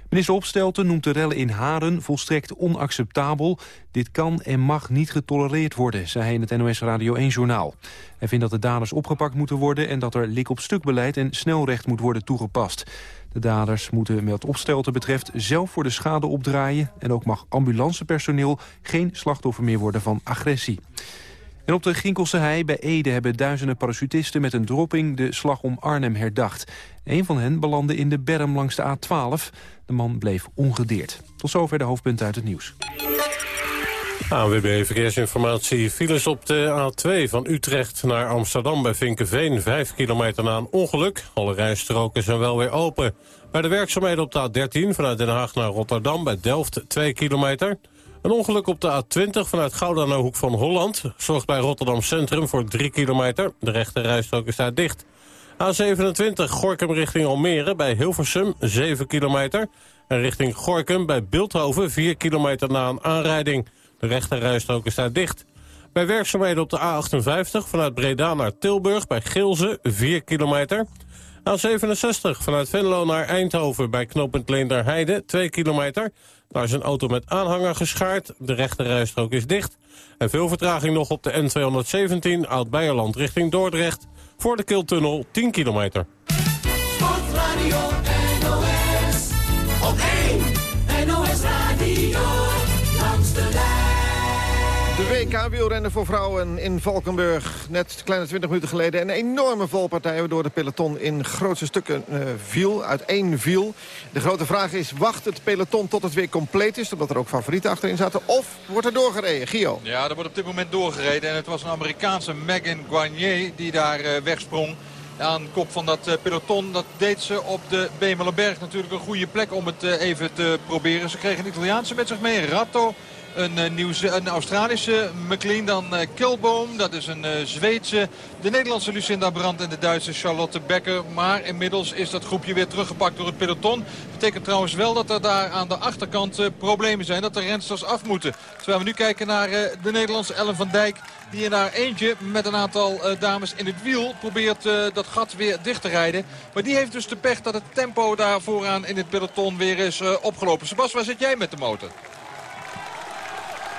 Minister Opstelten noemt de rellen in Haren volstrekt onacceptabel. Dit kan en mag niet getolereerd worden, zei hij in het NOS Radio 1-journaal. Hij vindt dat de daders opgepakt moeten worden... en dat er lik-op-stuk beleid en snelrecht moet worden toegepast. De daders moeten wat opstelten betreft zelf voor de schade opdraaien... en ook mag ambulancepersoneel geen slachtoffer meer worden van agressie. En op de Ginkelse hei bij Ede hebben duizenden parachutisten met een dropping de slag om Arnhem herdacht. Een van hen belandde in de berm langs de A12. De man bleef ongedeerd. Tot zover de hoofdpunten uit het nieuws. ANWB Verkeersinformatie. Files op de A2 van Utrecht naar Amsterdam bij Vinkenveen. Vijf kilometer na een ongeluk. Alle rijstroken zijn wel weer open. Bij de werkzaamheden op de A13 vanuit Den Haag naar Rotterdam bij Delft 2 kilometer. Een ongeluk op de A20 vanuit Gouda naar Hoek van Holland... zorgt bij Rotterdam Centrum voor 3 kilometer. De rechte rijstrook is daar dicht. A27 Gorkum richting Almere bij Hilversum 7 kilometer. En richting Gorkum bij Beeldhoven 4 kilometer na een aanrijding. De rechte rijstrook is daar dicht. Bij werkzaamheden op de A58 vanuit Breda naar Tilburg bij Gilze 4 kilometer. A67 vanuit Venlo naar Eindhoven bij knooppunt Leenderheide 2 kilometer. Daar is een auto met aanhanger geschaard. De rechte rijstrook is dicht. En veel vertraging nog op de N217 Oud-Beierland richting Dordrecht. Voor de Kiltunnel 10 kilometer. Sportradio De WK wielrennen voor vrouwen in Valkenburg. Net kleine 20 minuten geleden een enorme valpartij... waardoor de peloton in grootste stukken uh, viel, uiteen viel. De grote vraag is, wacht het peloton tot het weer compleet is... omdat er ook favorieten achterin zaten, of wordt er doorgereden? Gio? Ja, er wordt op dit moment doorgereden. En het was een Amerikaanse Megan Guarnier die daar uh, wegsprong aan kop van dat uh, peloton. Dat deed ze op de Bemelenberg natuurlijk een goede plek om het even te proberen. Ze kregen een Italiaanse met zich mee, Ratto. Een, Nieuw een Australische McLean, dan uh, Kilboom. Dat is een uh, Zweedse. De Nederlandse Lucinda Brandt en de Duitse Charlotte Becker. Maar inmiddels is dat groepje weer teruggepakt door het peloton. Betekent trouwens wel dat er daar aan de achterkant problemen zijn. Dat de rensters af moeten. Terwijl we nu kijken naar de Nederlandse Ellen van Dijk. Die in haar eentje met een aantal dames in het wiel probeert dat gat weer dicht te rijden. Maar die heeft dus de pech dat het tempo daar vooraan in het peloton weer is opgelopen. Sebas, waar zit jij met de motor?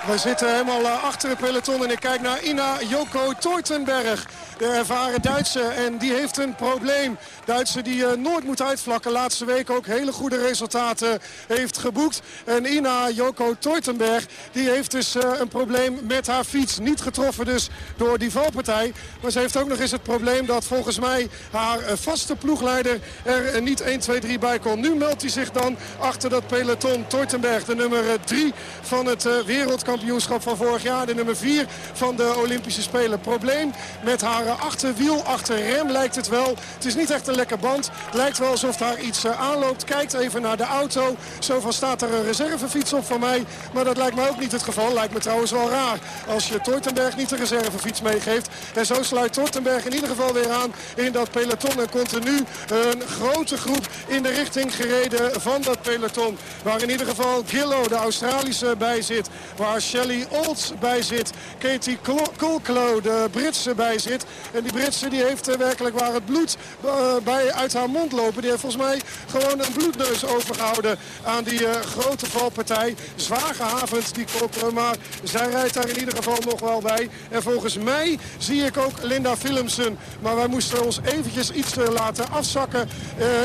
We zitten helemaal achter het peloton en ik kijk naar Ina Joko Teutenberg. De ervaren Duitse en die heeft een probleem. Duitse die uh, nooit moet uitvlakken. Laatste week ook hele goede resultaten heeft geboekt. En Ina Joko Teutenberg die heeft dus uh, een probleem met haar fiets. Niet getroffen dus door die valpartij. Maar ze heeft ook nog eens het probleem dat volgens mij haar uh, vaste ploegleider er niet 1, 2, 3 bij kon. Nu meldt hij zich dan achter dat peloton. Teutenberg, de nummer 3 van het wereldkampioenschap van vorig jaar. De nummer 4 van de Olympische Spelen. Probleem met haar achterwiel, achterrem lijkt het wel. Het is niet echt een lekker band. Lijkt wel alsof daar iets uh, aanloopt. Kijkt even naar de auto. Zo van staat er een reservefiets op van mij. Maar dat lijkt me ook niet het geval. Lijkt me trouwens wel raar. Als je Tortenberg niet de reservefiets meegeeft. En zo sluit Tortenberg in ieder geval weer aan in dat peloton. En continu een grote groep in de richting gereden van dat peloton. Waar in ieder geval Gillo, de Australische, bij zit. Waar Shelley Olds bij zit. Katie Kulklo, de Britse, bij zit. En die Britse die heeft uh, werkelijk waar het bloed uh, bij, uit haar mond lopen. Die heeft volgens mij gewoon een bloedneus overgehouden aan die uh, grote valpartij. Zwaar gehavend die kop, maar zij rijdt daar in ieder geval nog wel bij. En volgens mij zie ik ook Linda Willemsen. Maar wij moesten ons eventjes iets laten afzakken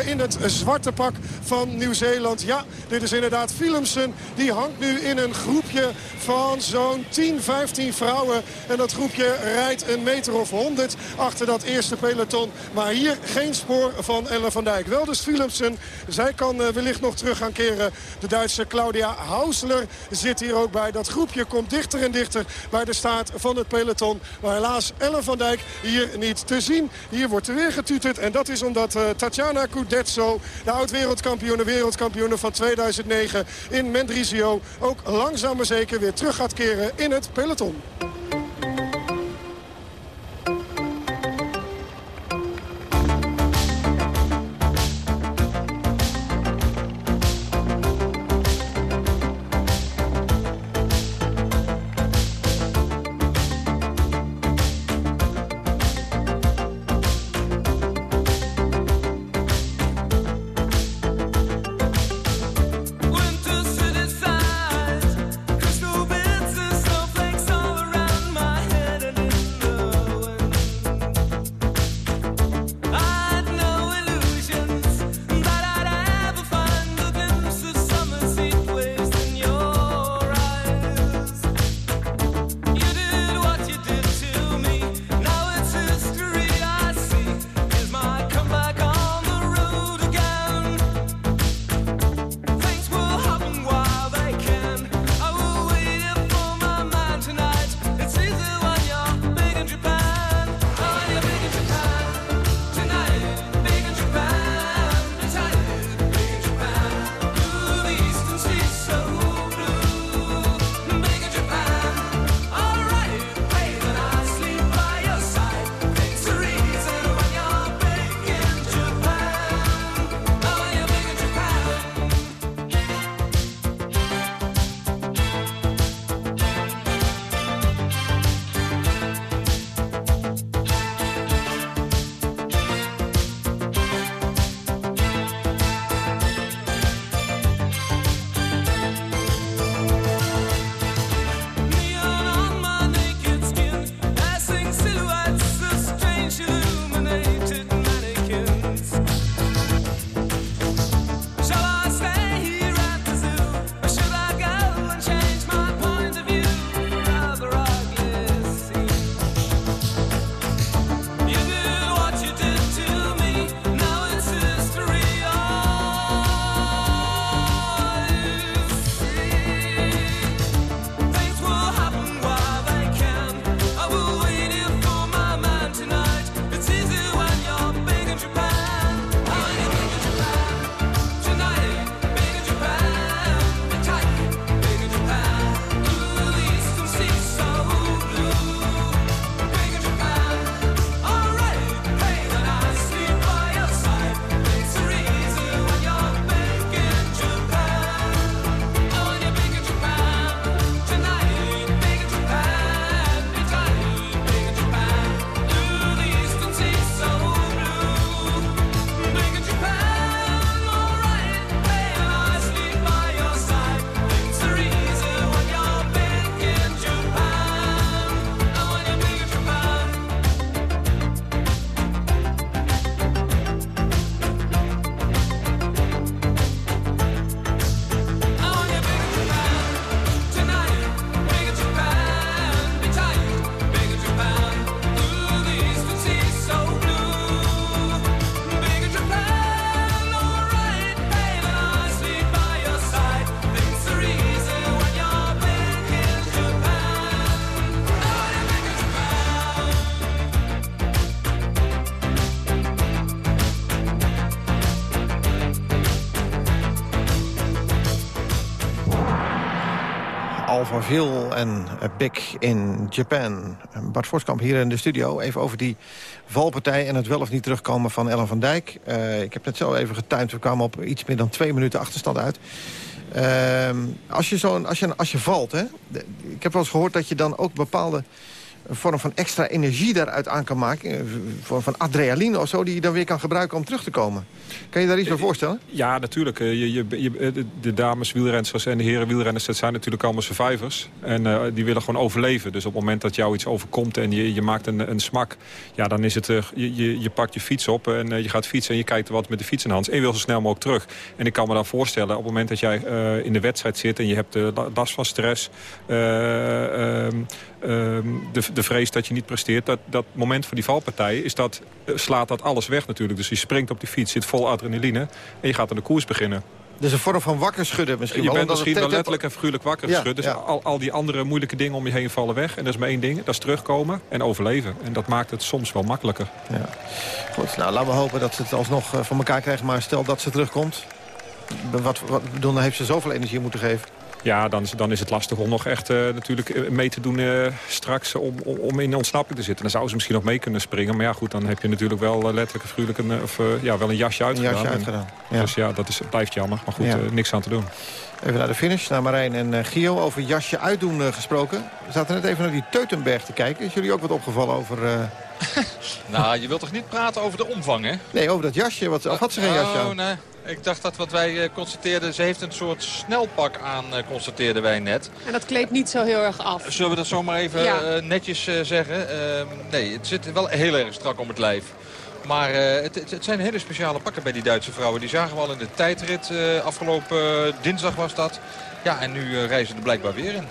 in het zwarte pak van Nieuw-Zeeland. Ja, dit is inderdaad Willemsen. Die hangt nu in een groepje van zo'n 10, 15 vrouwen. En dat groepje rijdt een meter of 100 achter dat eerste peloton. Maar hier geen spoor van Ellen van Dijk. Wel dus Philipsen. Zij kan uh, wellicht nog terug gaan keren. De Duitse Claudia Hausler zit hier ook bij. Dat groepje komt dichter en dichter bij de staart van het peloton. Maar helaas Ellen van Dijk hier niet te zien. Hier wordt er weer getuterd. En dat is omdat uh, Tatjana Kudetso, de oud-wereldkampioene, wereldkampioene van 2009 in Mendrisio... ook langzaam maar zeker weer terug gaat keren in het peloton. Alphaville en eh, Big in Japan. Bart Voskamp hier in de studio. Even over die valpartij en het wel of niet terugkomen van Ellen van Dijk. Uh, ik heb net zo even getuind. We kwamen op iets meer dan twee minuten achterstand uit. Uh, als, je zo, als, je, als je valt, hè, ik heb wel eens gehoord dat je dan ook bepaalde een vorm van extra energie daaruit aan kan maken. Een vorm van adrenaline of zo die je dan weer kan gebruiken om terug te komen. Kan je daar iets bij voorstellen? Ja, natuurlijk. Eh, je, je, je, de dames wielrenners en de heren wielrenners... dat zijn natuurlijk allemaal survivors. En uh, die willen gewoon overleven. Dus op het moment dat jou iets overkomt en je, je maakt een, een smak... ja, dan is het... Uh, je, je pakt je fiets op en je gaat fietsen... en je kijkt wat met de fiets in de hand. En je wil zo snel mogelijk terug. En ik kan me dan voorstellen, op het moment dat jij in de wedstrijd zit... en je hebt last van stress... Ehm, ehm, de, de vrees dat je niet presteert... dat, dat moment van die valpartij is dat, slaat dat alles weg natuurlijk. Dus je springt op die fiets, zit vol adrenaline... en je gaat aan de koers beginnen. Dus een vorm van wakker schudden misschien Je wel, bent misschien wel letterlijk en figuurlijk wakker Ja, geschud. Dus ja. al, al die andere moeilijke dingen om je heen vallen weg. En dat is maar één ding, dat is terugkomen en overleven. En dat maakt het soms wel makkelijker. Ja. Goed, nou laten we hopen dat ze het alsnog eh, voor elkaar krijgen. Maar stel dat ze terugkomt. Wat, wat, dan heeft ze zoveel energie moeten geven. Ja, dan is, dan is het lastig om nog echt eh, natuurlijk eh, mee te doen eh, straks om, om, om in ontsnapping te zitten. Dan zou ze misschien nog mee kunnen springen. Maar ja, goed, dan heb je natuurlijk wel letterlijk figuurlijk een, of, eh, ja, wel een jasje uitgedaan. jasje En- uitgedaan, ja. Dus ja, dat is, blijft jammer. Maar goed, Ja. niks aan te doen. Even naar de finish, naar Marijn en eh, Gio. Over jasje uitdoen eh, gesproken. We zaten net even naar die Teutenberg te kijken. Is jullie ook wat opgevallen over... eh, *laughs* Nou, je wilt toch niet praten over de omvang, hè? Nee, over dat jasje. Wat, of had ze geen jasje Oh, nee. Ik dacht dat wat wij eh, constateerden, ze heeft een soort snelpak aan, eh, constateerden wij net. En dat kleedt niet zo heel erg af. Zullen we dat zomaar even Ja. eh, netjes eh, zeggen? Ehm, nee, het zit wel heel erg strak om het lijf. Maar eh, het, het, het zijn hele speciale pakken bij die Duitse vrouwen. Die zagen we al in de tijdrit. eh, afgelopen eh, dinsdag was dat. Ja, en nu eh, reizen er blijkbaar weer in.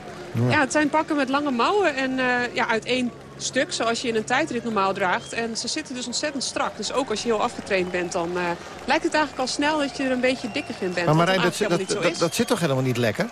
Ja, het zijn pakken met lange mouwen en eh, ja, uit één stuk, zoals je in een tijdrit normaal draagt. En ze zitten dus ontzettend strak. Dus ook als je heel afgetraind bent, dan eh, lijkt het eigenlijk al snel dat je er een beetje dikker in bent. Maar Marijn, dat, dat, dat, zit toch helemaal niet lekker?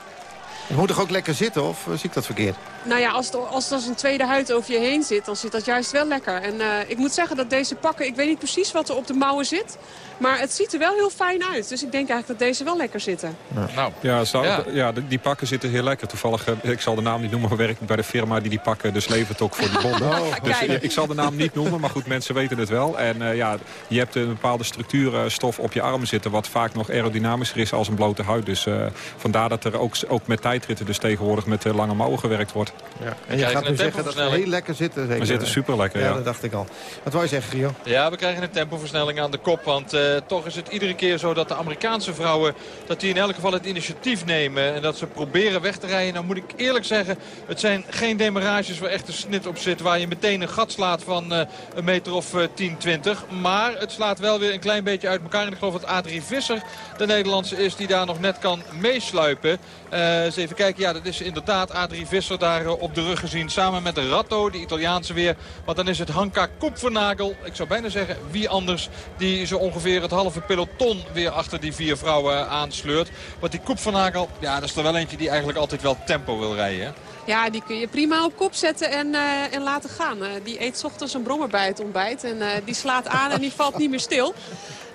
Het moet toch ook lekker zitten, of zie ik dat verkeerd? Nou ja, als het, als een tweede huid over je heen zit, dan zit dat juist wel lekker. En eh, ik moet zeggen dat deze pakken, ik weet niet precies wat er op de mouwen zit. Maar het ziet er wel heel fijn uit. Dus ik denk eigenlijk dat deze wel lekker zitten. Nou, Ja, zou- Ja. ja. die- die pakken zitten heel lekker. Toevallig, eh, ik zal de naam niet noemen, maar werk ik bij de firma die die pakken dus levert ook voor die bonden. dus Kijk. eh, ik zal de naam niet noemen, maar goed, mensen weten het wel. En eh, ja, je hebt een bepaalde structuurstof op je armen zitten... wat vaak nog aerodynamischer is als een blote huid. Dus eh, vandaar dat er ook, ook met tijdritten dus tegenwoordig met eh, lange mouwen gewerkt wordt. Ja. En je gaat nu zeggen dat we heel lekker zitten. Zeker. We zitten super lekker, ja. ja. dat dacht ik al. Wat wou je zeggen, Gio? Ja, we krijgen een tempoversnelling aan de kop. Want eh, toch is het iedere keer zo dat de Amerikaanse vrouwen... dat die in elk geval het initiatief nemen. En dat ze proberen weg te rijden. Nou moet ik eerlijk zeggen, het zijn geen demarages waar echt een snit op zit. Waar je meteen een gat slaat van eh, een meter of eh, 10, 20. Maar het slaat wel weer een klein beetje uit elkaar. En ik geloof dat Adrie Visser de Nederlandse is die daar nog net kan meesluipen. Eh, eens even kijken. Ja, dat is inderdaad Adrie Visser daar eh, op de rug gezien. Samen met Ratto, de Italiaanse weer. Want dan is het Hanka Koepvernagel. Ik zou bijna zeggen, wie anders die zo ongeveer het halve peloton weer achter die vier vrouwen aansleurt. Want die Koepvernagel, ja, dat is er wel eentje die eigenlijk altijd wel tempo wil rijden. Ja, die kun je prima op kop zetten en, eh, en laten gaan. Eh, die eet ochtends een brommer bij het ontbijt. En eh, die slaat aan en die valt niet meer stil.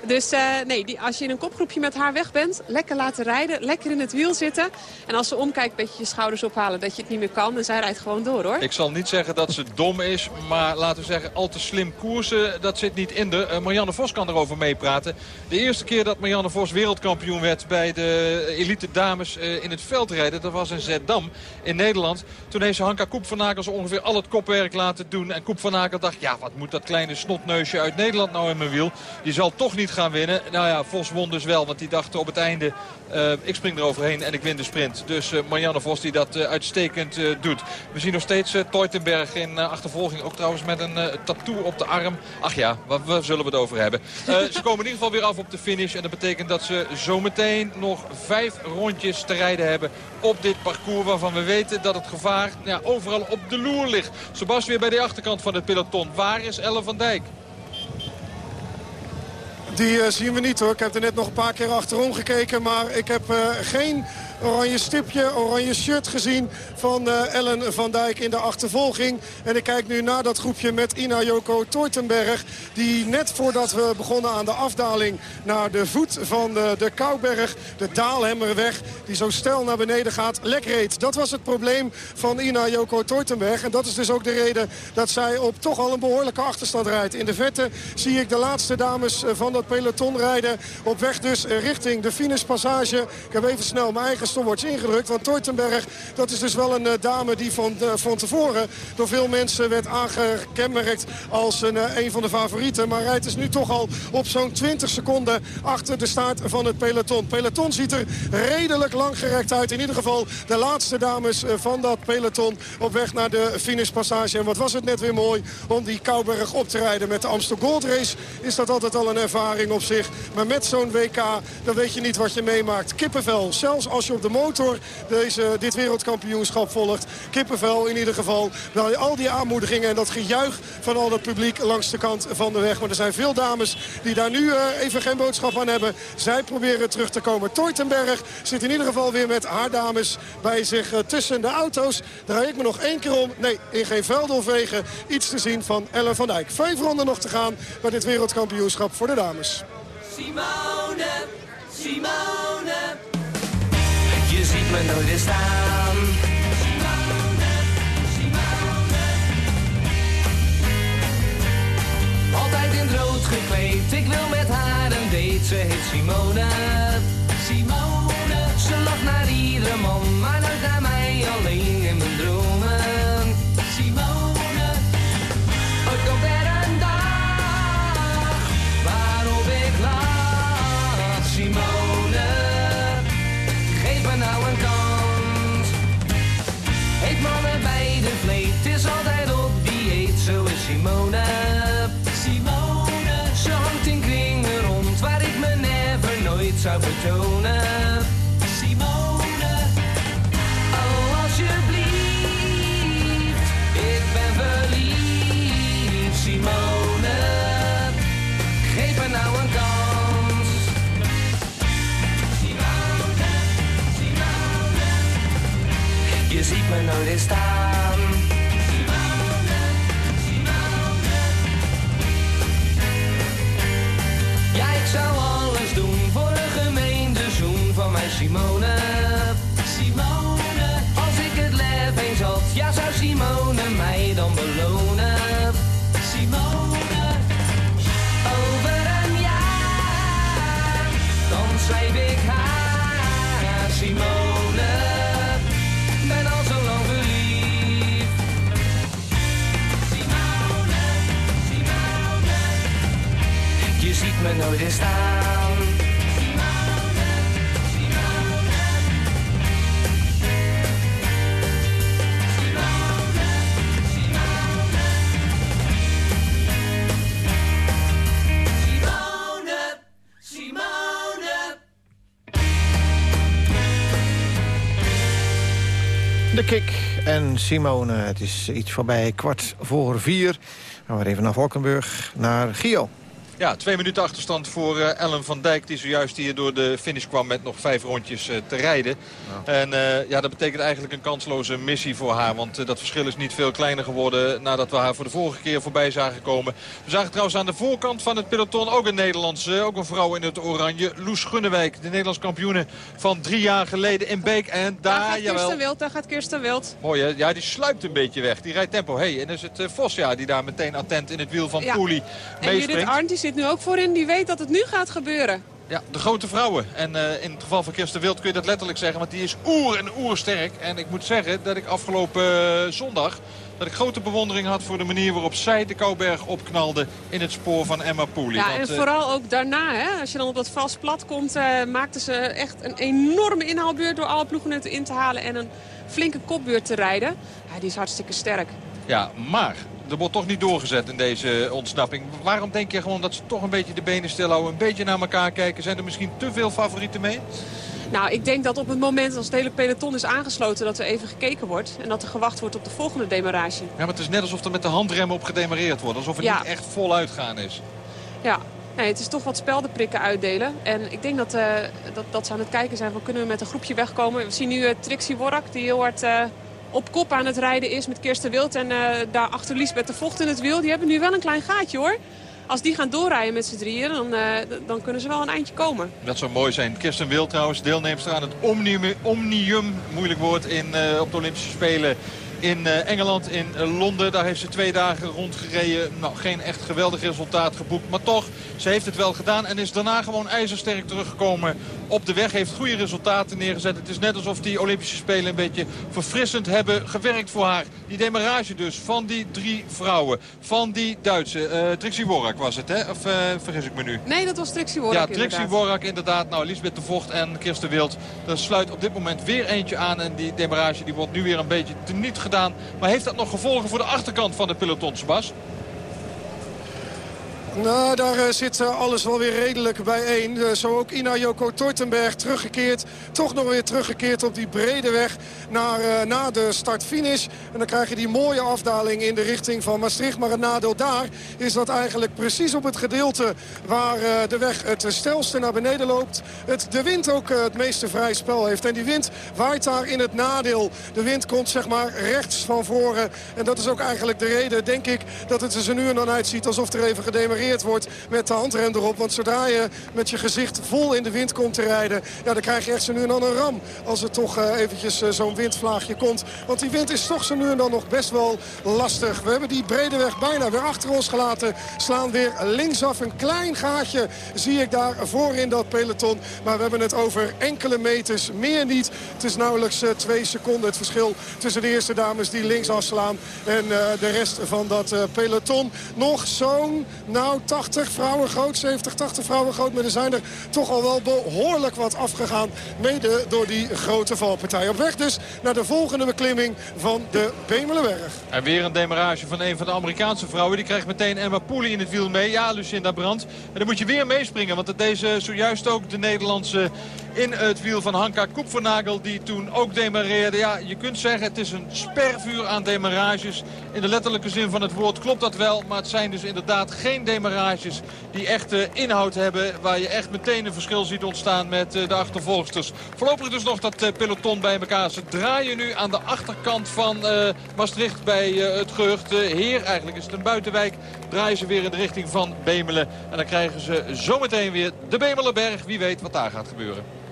Dus eh, nee, die, als je in een kopgroepje met haar weg bent, lekker laten rijden, lekker in het wiel zitten. En als ze omkijkt, een beetje je schouders ophalen dat je het niet meer kan. En zij rijdt gewoon door hoor. Ik zal niet zeggen dat ze dom is, maar laten we zeggen al te slim koersen, dat zit niet in de. Eh, Marianne Vos kan erover meepraten. De eerste keer dat Marianne Vos wereldkampioen werd bij de elite dames eh, in het veldrijden, dat was in Zeddam in Nederland. Toen heeft ze Hanka Koep van zo ongeveer al het kopwerk laten doen. En Koep van Nagel dacht, ja wat moet dat kleine snotneusje uit Nederland nou in mijn wiel? Die zal toch niet gaan winnen. Nou ja, Vos won dus wel, want die dacht op het einde, eh, ik spring eroverheen en ik win de sprint. Dus eh, Marianne Vos die dat eh, uitstekend doet. We zien nog steeds Teutenberg in achtervolging. Ook trouwens met een tattoo op de arm. Ach ja, waar, waar zullen we het over hebben? *laughs* Ze komen in ieder geval weer af op de finish. En dat betekent dat ze zometeen nog vijf rondjes te rijden hebben op dit parcours. Waarvan we weten dat het gevaar ja, overal op de loer ligt. Sebas weer bij de achterkant van het peloton. Waar is Elle van Dijk? Die eh, zien we niet hoor. Ik heb er net nog een paar keer achterom gekeken. Maar ik heb eh, geen oranje stipje, oranje shirt gezien van uh, Ellen van Dijk in de achtervolging. En ik kijk nu naar dat groepje met Ina Joko Toortenberg. Die net voordat we begonnen aan de afdaling naar de voet van de, de Kouberg, de Daalhemmerweg, die zo stijl naar beneden gaat, lek reed. Dat was het probleem van Ina Joko Toortenberg. En dat is dus ook de reden dat zij op toch al een behoorlijke achterstand rijdt. In de vette zie ik de laatste dames van dat peloton rijden. Op weg dus richting de finishpassage. Ik heb even snel mijn eigen stopwatch ingedrukt. Want Toortenberg, dat is dus wel een dame die van, van tevoren door veel mensen werd aangekenmerkt als een, een van de favorieten. Maar rijdt dus nu toch al op zo'n 20 seconden achter de staart van het peloton. Peloton ziet er redelijk lang gerekt uit. In ieder geval de laatste dames van dat peloton op weg naar de finishpassage. En wat was het net weer mooi om die Kouberg op te rijden. Met de Amsterdam Gold Race is dat altijd al een ervaring op zich. Maar met zo'n WK, dan weet je niet wat je meemaakt. Kippenvel, zelfs als je op de motor deze, dit wereldkampioenschap volgt. Kippenvel in ieder geval. Wel, al die aanmoedigingen en dat gejuich van al dat publiek langs de kant van de weg. Maar er zijn veel dames die daar nu uh, even geen boodschap aan hebben. Zij proberen terug te komen. Toortenberg zit in ieder geval weer met haar dames bij zich uh, tussen de auto's. Draai ik me nog één keer om. Nee, in geen veldelvegen. Iets te zien van Ellen van Dijk. Vijf ronden nog te gaan bij dit wereldkampioenschap voor de dames. Simone, Simone, me nooit staan. Altijd in het rood gekleed, ik wil met haar een date, ze heet Simone. Simone, ze lacht naar iedere ziet me nooit eens staan. Simone, Simone. Simone, Simone. De Kik en Simone. Het is iets voorbij kwart voor vier. Gaan we even naar Valkenburg, naar Gio. Ja, twee minuten achterstand voor eh, Ellen van Dijk. Die zojuist hier door de finish kwam met nog vijf rondjes eh, te rijden. En eh, ja, dat betekent eigenlijk een kansloze missie voor haar. Want dat verschil is niet veel kleiner geworden nadat we haar voor de vorige keer voorbij zagen komen. We zagen trouwens aan de voorkant van het peloton ook een Nederlandse. Ook een vrouw in het oranje. Loes Gunnewijk, de Nederlands kampioene van drie jaar geleden in Beek. En daar, Daar gaat jawel. Kirsten Wild, daar gaat Kirsten Wild. Mooi hè? Ja, die sluipt een beetje weg. Die rijdt tempo. Hey, en dan is het Vos ja, die daar meteen attent in het wiel van Ja. Poelie En Judith meespringt. Arndt die zit nu ook voorin, die weet dat het nu gaat gebeuren. Ja, de grote vrouwen. En eh, in het geval van Kirsten Wild kun je dat letterlijk zeggen. Want die is oer en oer sterk. En ik moet zeggen dat ik afgelopen eh, zondag... dat ik grote bewondering had voor de manier waarop zij de Kouberg opknalde... in het spoor van Emma Pooley. Ja, Want, en eh, vooral ook daarna, hè, als je dan op dat vast plat komt... maakten ze echt een enorme inhaalbeurt door alle ploegenoten in te halen... en een flinke kopbeurt te rijden. Ja, die is hartstikke sterk. Ja, maar er wordt toch niet doorgezet in deze ontsnapping. Waarom denk je gewoon dat ze toch een beetje de benen stilhouden... een beetje naar elkaar kijken? Zijn er misschien te veel favorieten mee? Nou, ik denk dat op het moment als het hele peloton is aangesloten... dat er even gekeken wordt en dat er gewacht wordt op de volgende demarage. Ja, maar het is net alsof er met de handremmen op gedemareerd wordt. Alsof het Ja. niet echt voluit gaan is. Ja, Nee, het is toch wat speldenprikken uitdelen. En ik denk dat, uh, dat, dat ze aan het kijken zijn van kunnen we met een groepje wegkomen. We zien nu uh, Trixie Worrak die heel hard uh, op kop aan het rijden is met Kirsten Wild. En daarachter Liesbeth de Vocht in het wiel. Die hebben nu wel een klein gaatje hoor. Als die gaan doorrijden met z'n drieën, dan, dan kunnen ze wel een eindje komen. Dat zou mooi zijn. Kirsten Wild trouwens, deelnemster aan het Omnium, Omnium moeilijk woord, in, op de Olympische Spelen in Engeland, in Londen. Daar heeft ze twee dagen rondgereden. Nou, geen echt geweldig resultaat geboekt. Maar toch, ze heeft het wel gedaan en is daarna gewoon ijzersterk teruggekomen op de weg. Heeft goede resultaten neergezet. Het is net alsof die Olympische Spelen een beetje verfrissend hebben gewerkt voor haar. Die demarage dus van die drie vrouwen. Van die Duitse. Uh, Trixie Worak was het, hè? Of uh, vergis ik me nu? Nee, dat was Trixie Worak Ja, Trixie Worak inderdaad. Nou, Lisbeth de Vocht en Kirsten Wild. Daar sluit op dit moment weer eentje aan. En die demarage die wordt nu weer een beetje teniet gedaan. Maar heeft dat nog gevolgen voor de achterkant van de peloton, Sebas? Nou, daar uh, zit uh, alles wel weer redelijk bijeen. Uh, zo ook Ina Joko Tortenberg teruggekeerd. Toch nog weer teruggekeerd op die brede weg naar, na de start-finish. En dan krijg je die mooie afdaling in de richting van Maastricht. Maar het nadeel daar is dat eigenlijk precies op het gedeelte waar de weg het stelste naar beneden loopt... Het, de wind ook het meeste vrij spel heeft. En die wind waait daar in het nadeel. De wind komt zeg maar rechts van voren. En dat is ook eigenlijk de reden, denk ik, dat het er zo nu en dan uitziet alsof er even wordt met de handrem erop. Want zodra je met je gezicht vol in de wind komt te rijden... Ja, dan krijg je echt zo nu en dan een ram als er toch uh, eventjes uh, zo'n windvlaagje komt. Want die wind is toch zo nu en dan nog best wel lastig. We hebben die brede weg bijna weer achter ons gelaten. Slaan weer linksaf een klein gaatje zie ik daar voor in dat peloton. Maar we hebben het over enkele meters, meer niet. Het is nauwelijks uh, twee seconden het verschil tussen de eerste dames die linksaf slaan... en de rest van dat peloton. Nog zo'n, nou 80 vrouwen groot, 70, 80 vrouwen groot. Maar er zijn er toch al wel behoorlijk wat afgegaan. Mede door die grote valpartij. Op weg dus naar de volgende beklimming van de Bemelenberg. En weer een demarage van een van de Amerikaanse vrouwen. Die krijgt meteen Emma Pooley in het wiel mee. Ja, Lucinda Brandt. En dan moet je weer meespringen. Want deze zojuist ook de Nederlandse in het wiel van Hanka Koepvernagel. Die toen ook demareerde. Ja, je kunt zeggen het is een spervuur aan demarages. In de letterlijke zin van het woord klopt dat wel. Maar het zijn dus inderdaad geen demarages die echt uh, inhoud hebben. Waar je echt meteen een verschil ziet ontstaan met uh, de achtervolgsters. Voorlopig dus nog dat uh, peloton bij elkaar. Ze draaien nu aan de achterkant van Maastricht bij het gehucht. Heer, eigenlijk is het een buitenwijk. Draaien ze weer in de richting van Bemelen. En dan krijgen ze zometeen weer de Bemelenberg. Wie weet wat daar gaat gebeuren.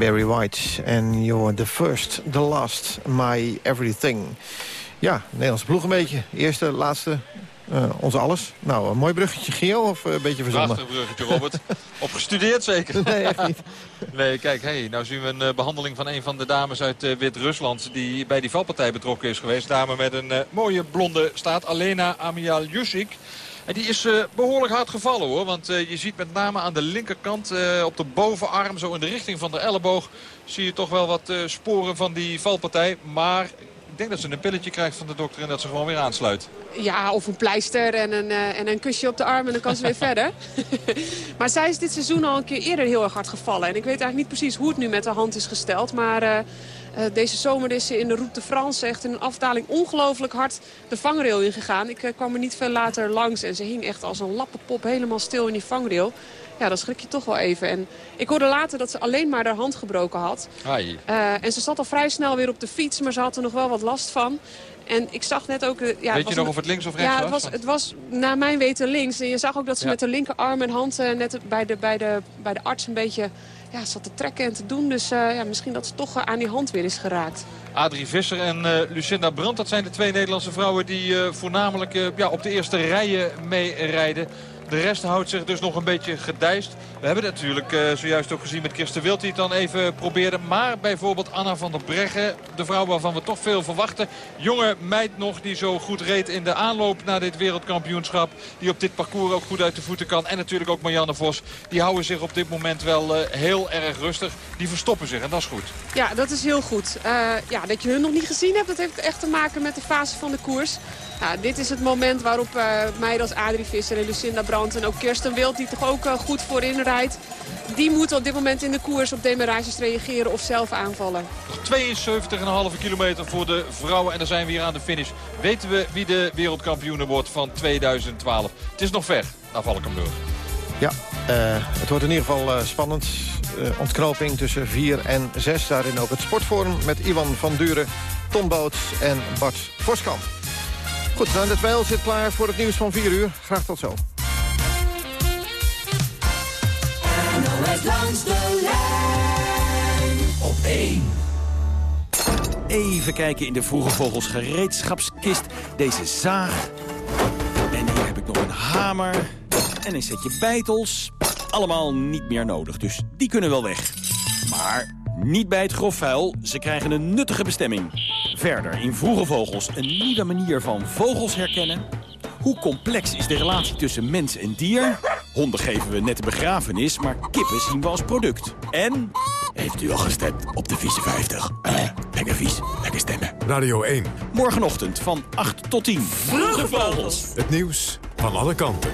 Barry White. En you're the first, the last, my everything. Ja, Nederlandse ploeg een beetje. Eerste, laatste, eh, ons alles. Nou, een mooi bruggetje, Gio, of eh, een beetje verzonnen? Prachtig bruggetje, Robert. *laughs* Opgestudeerd zeker? Nee, echt niet. *laughs* Nee, kijk, hey, nou zien we een eh, behandeling van een van de dames uit Wit-Rusland... die bij die valpartij betrokken is geweest. Dame met een mooie blonde staat, Alena Amialjusic. En die is eh, behoorlijk hard gevallen hoor. Want eh, je ziet met name aan de linkerkant eh, op de bovenarm, zo in de richting van de elleboog... zie je toch wel wat sporen van die valpartij. Maar denk dat ze een pilletje krijgt van de dokter en dat ze gewoon weer aansluit. Ja, of een pleister en een, eh, en een kusje op de arm en dan kan ze weer *laughs* verder. *laughs* maar zij is dit seizoen al een keer eerder heel erg hard gevallen. En ik weet eigenlijk niet precies hoe het nu met de hand is gesteld. Maar eh, eh, deze zomer is ze in de Route de France echt in een afdaling ongelooflijk hard de vangrail ingegaan. Ik kwam er niet veel later langs en ze hing echt als een lappenpop helemaal stil in die vangrail. Ja, dan schrik je toch wel even. En ik hoorde later dat ze alleen maar haar hand gebroken had. Ai. Eh, en ze zat al vrij snel weer op de fiets, maar ze had er nog wel wat last van. En ik zag net ook... eh, ja, Weet je nog een- of het links of rechts ja, was? het was? Het was naar mijn weten links. En je zag ook dat ze Ja. met de linkerarm en hand eh, net bij de, bij, de, bij de arts een beetje ja, zat te trekken en te doen. Dus ja, misschien dat ze toch aan die hand weer is geraakt. Adrie Visser en Lucinda Brandt. Dat zijn de twee Nederlandse vrouwen die voornamelijk ja, op de eerste rijen meerijden. De rest houdt zich dus nog een beetje gedijst. We hebben het natuurlijk eh, zojuist ook gezien met Kirsten Wild die het dan even probeerde. Maar bijvoorbeeld Anna van der Breggen, de vrouw waarvan we toch veel verwachten. Jonge meid nog die zo goed reed in de aanloop naar dit wereldkampioenschap. Die op dit parcours ook goed uit de voeten kan. En natuurlijk ook Marianne Vos. Die houden zich op dit moment wel eh, heel erg rustig. Die verstoppen zich en dat is goed. Ja, dat is heel goed. Eh, ja, dat je hun nog niet gezien hebt, dat heeft echt te maken met de fase van de koers. Ja, dit is het moment waarop eh meiden als Adrie Visser en Lucinda Brandt... en ook Kirsten Wild, die toch ook eh, goed voorin rijdt... die moeten op dit moment in de koers op demarages reageren of zelf aanvallen. Nog 72,5 kilometer voor de vrouwen. En dan zijn we hier aan de finish. Weten we wie de wereldkampioene wordt van 2012. Het is nog ver naar Valkenburg. Ja, eh, het wordt in ieder geval eh, spannend. Eh, ontknoping tussen 4 en 6. Daarin ook het sportforum met Iwan van Duren, Tom Boots en Bart Voskamp. Goed, nou, de Twijl zit klaar voor het nieuws van 4 uur. Graag tot zo. NOS langs de lijn op 1. Even kijken in de Vroege Vogels gereedschapskist. Deze zaag. En hier heb ik nog een hamer. En een setje beitels. Allemaal niet meer nodig, dus die kunnen wel weg. Maar niet bij het grof vuil. Ze krijgen een nuttige bestemming. Verder in Vroege Vogels een nieuwe manier van vogels herkennen. Hoe complex is de relatie tussen mens en dier? Honden geven we net de begrafenis, maar kippen zien we als product. En... Heeft u al gestemd op de vieze 50? Eh, lekker vies, lekker stemmen. Radio 1. Morgenochtend van 8 tot 10. Vroege Vogels. Het nieuws van alle kanten.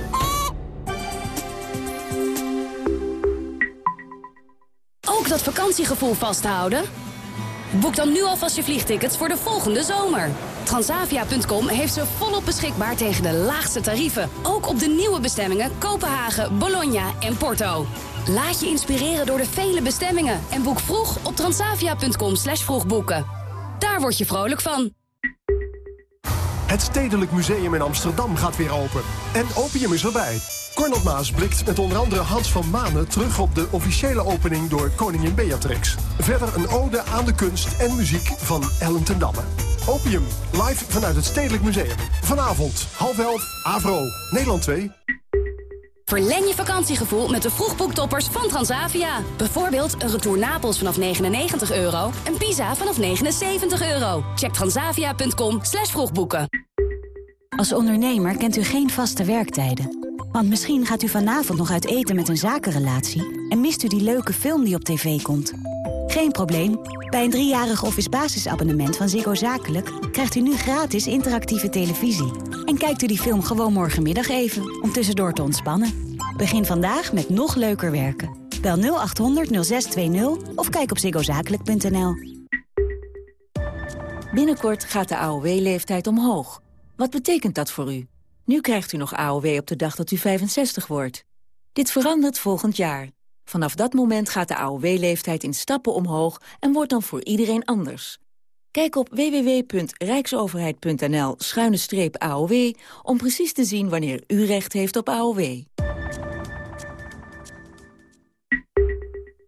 Dat vakantiegevoel vasthouden? Boek dan nu alvast je vliegtickets voor de volgende zomer. Transavia.com heeft ze volop beschikbaar tegen de laagste tarieven. Ook op de nieuwe bestemmingen Kopenhagen, Bologna en Porto. Laat je inspireren door de vele bestemmingen en boek vroeg op transavia.com slash vroegboeken. Daar word je vrolijk van. Het Stedelijk Museum in Amsterdam gaat weer open. En opium is erbij. Cornel Maas blikt met onder andere Hans van Manen terug op de officiële opening door koningin Beatrix. Verder een ode aan de kunst en muziek van Ellen ten Damme. Opium, live vanuit het Stedelijk Museum. Vanavond, half elf, Avro, Nederland 2. Verleng je vakantiegevoel met de vroegboektoppers van Transavia. Bijvoorbeeld een retour Napels vanaf 99 euro en Pisa vanaf 79 euro. Check transavia.com slash vroegboeken. Als ondernemer kent u geen vaste werktijden. Want misschien gaat u vanavond nog uit eten met een zakenrelatie... en mist u die leuke film die op tv komt. Geen probleem. Bij een driejarig office basisabonnement van Ziggo Zakelijk... krijgt u nu gratis interactieve televisie. En kijkt u die film gewoon morgenmiddag even, om tussendoor te ontspannen. Begin vandaag met nog leuker werken. Bel 0800 0620 of kijk op ziggozakelijk.nl. Binnenkort gaat de AOW-leeftijd omhoog. Wat betekent dat voor u? Nu krijgt u nog AOW op de dag dat u 65 wordt. Dit verandert volgend jaar. Vanaf dat moment gaat de AOW-leeftijd in stappen omhoog... en wordt dan voor iedereen anders. Kijk op www.rijksoverheid.nl-aow... om precies te zien wanneer u recht heeft op AOW.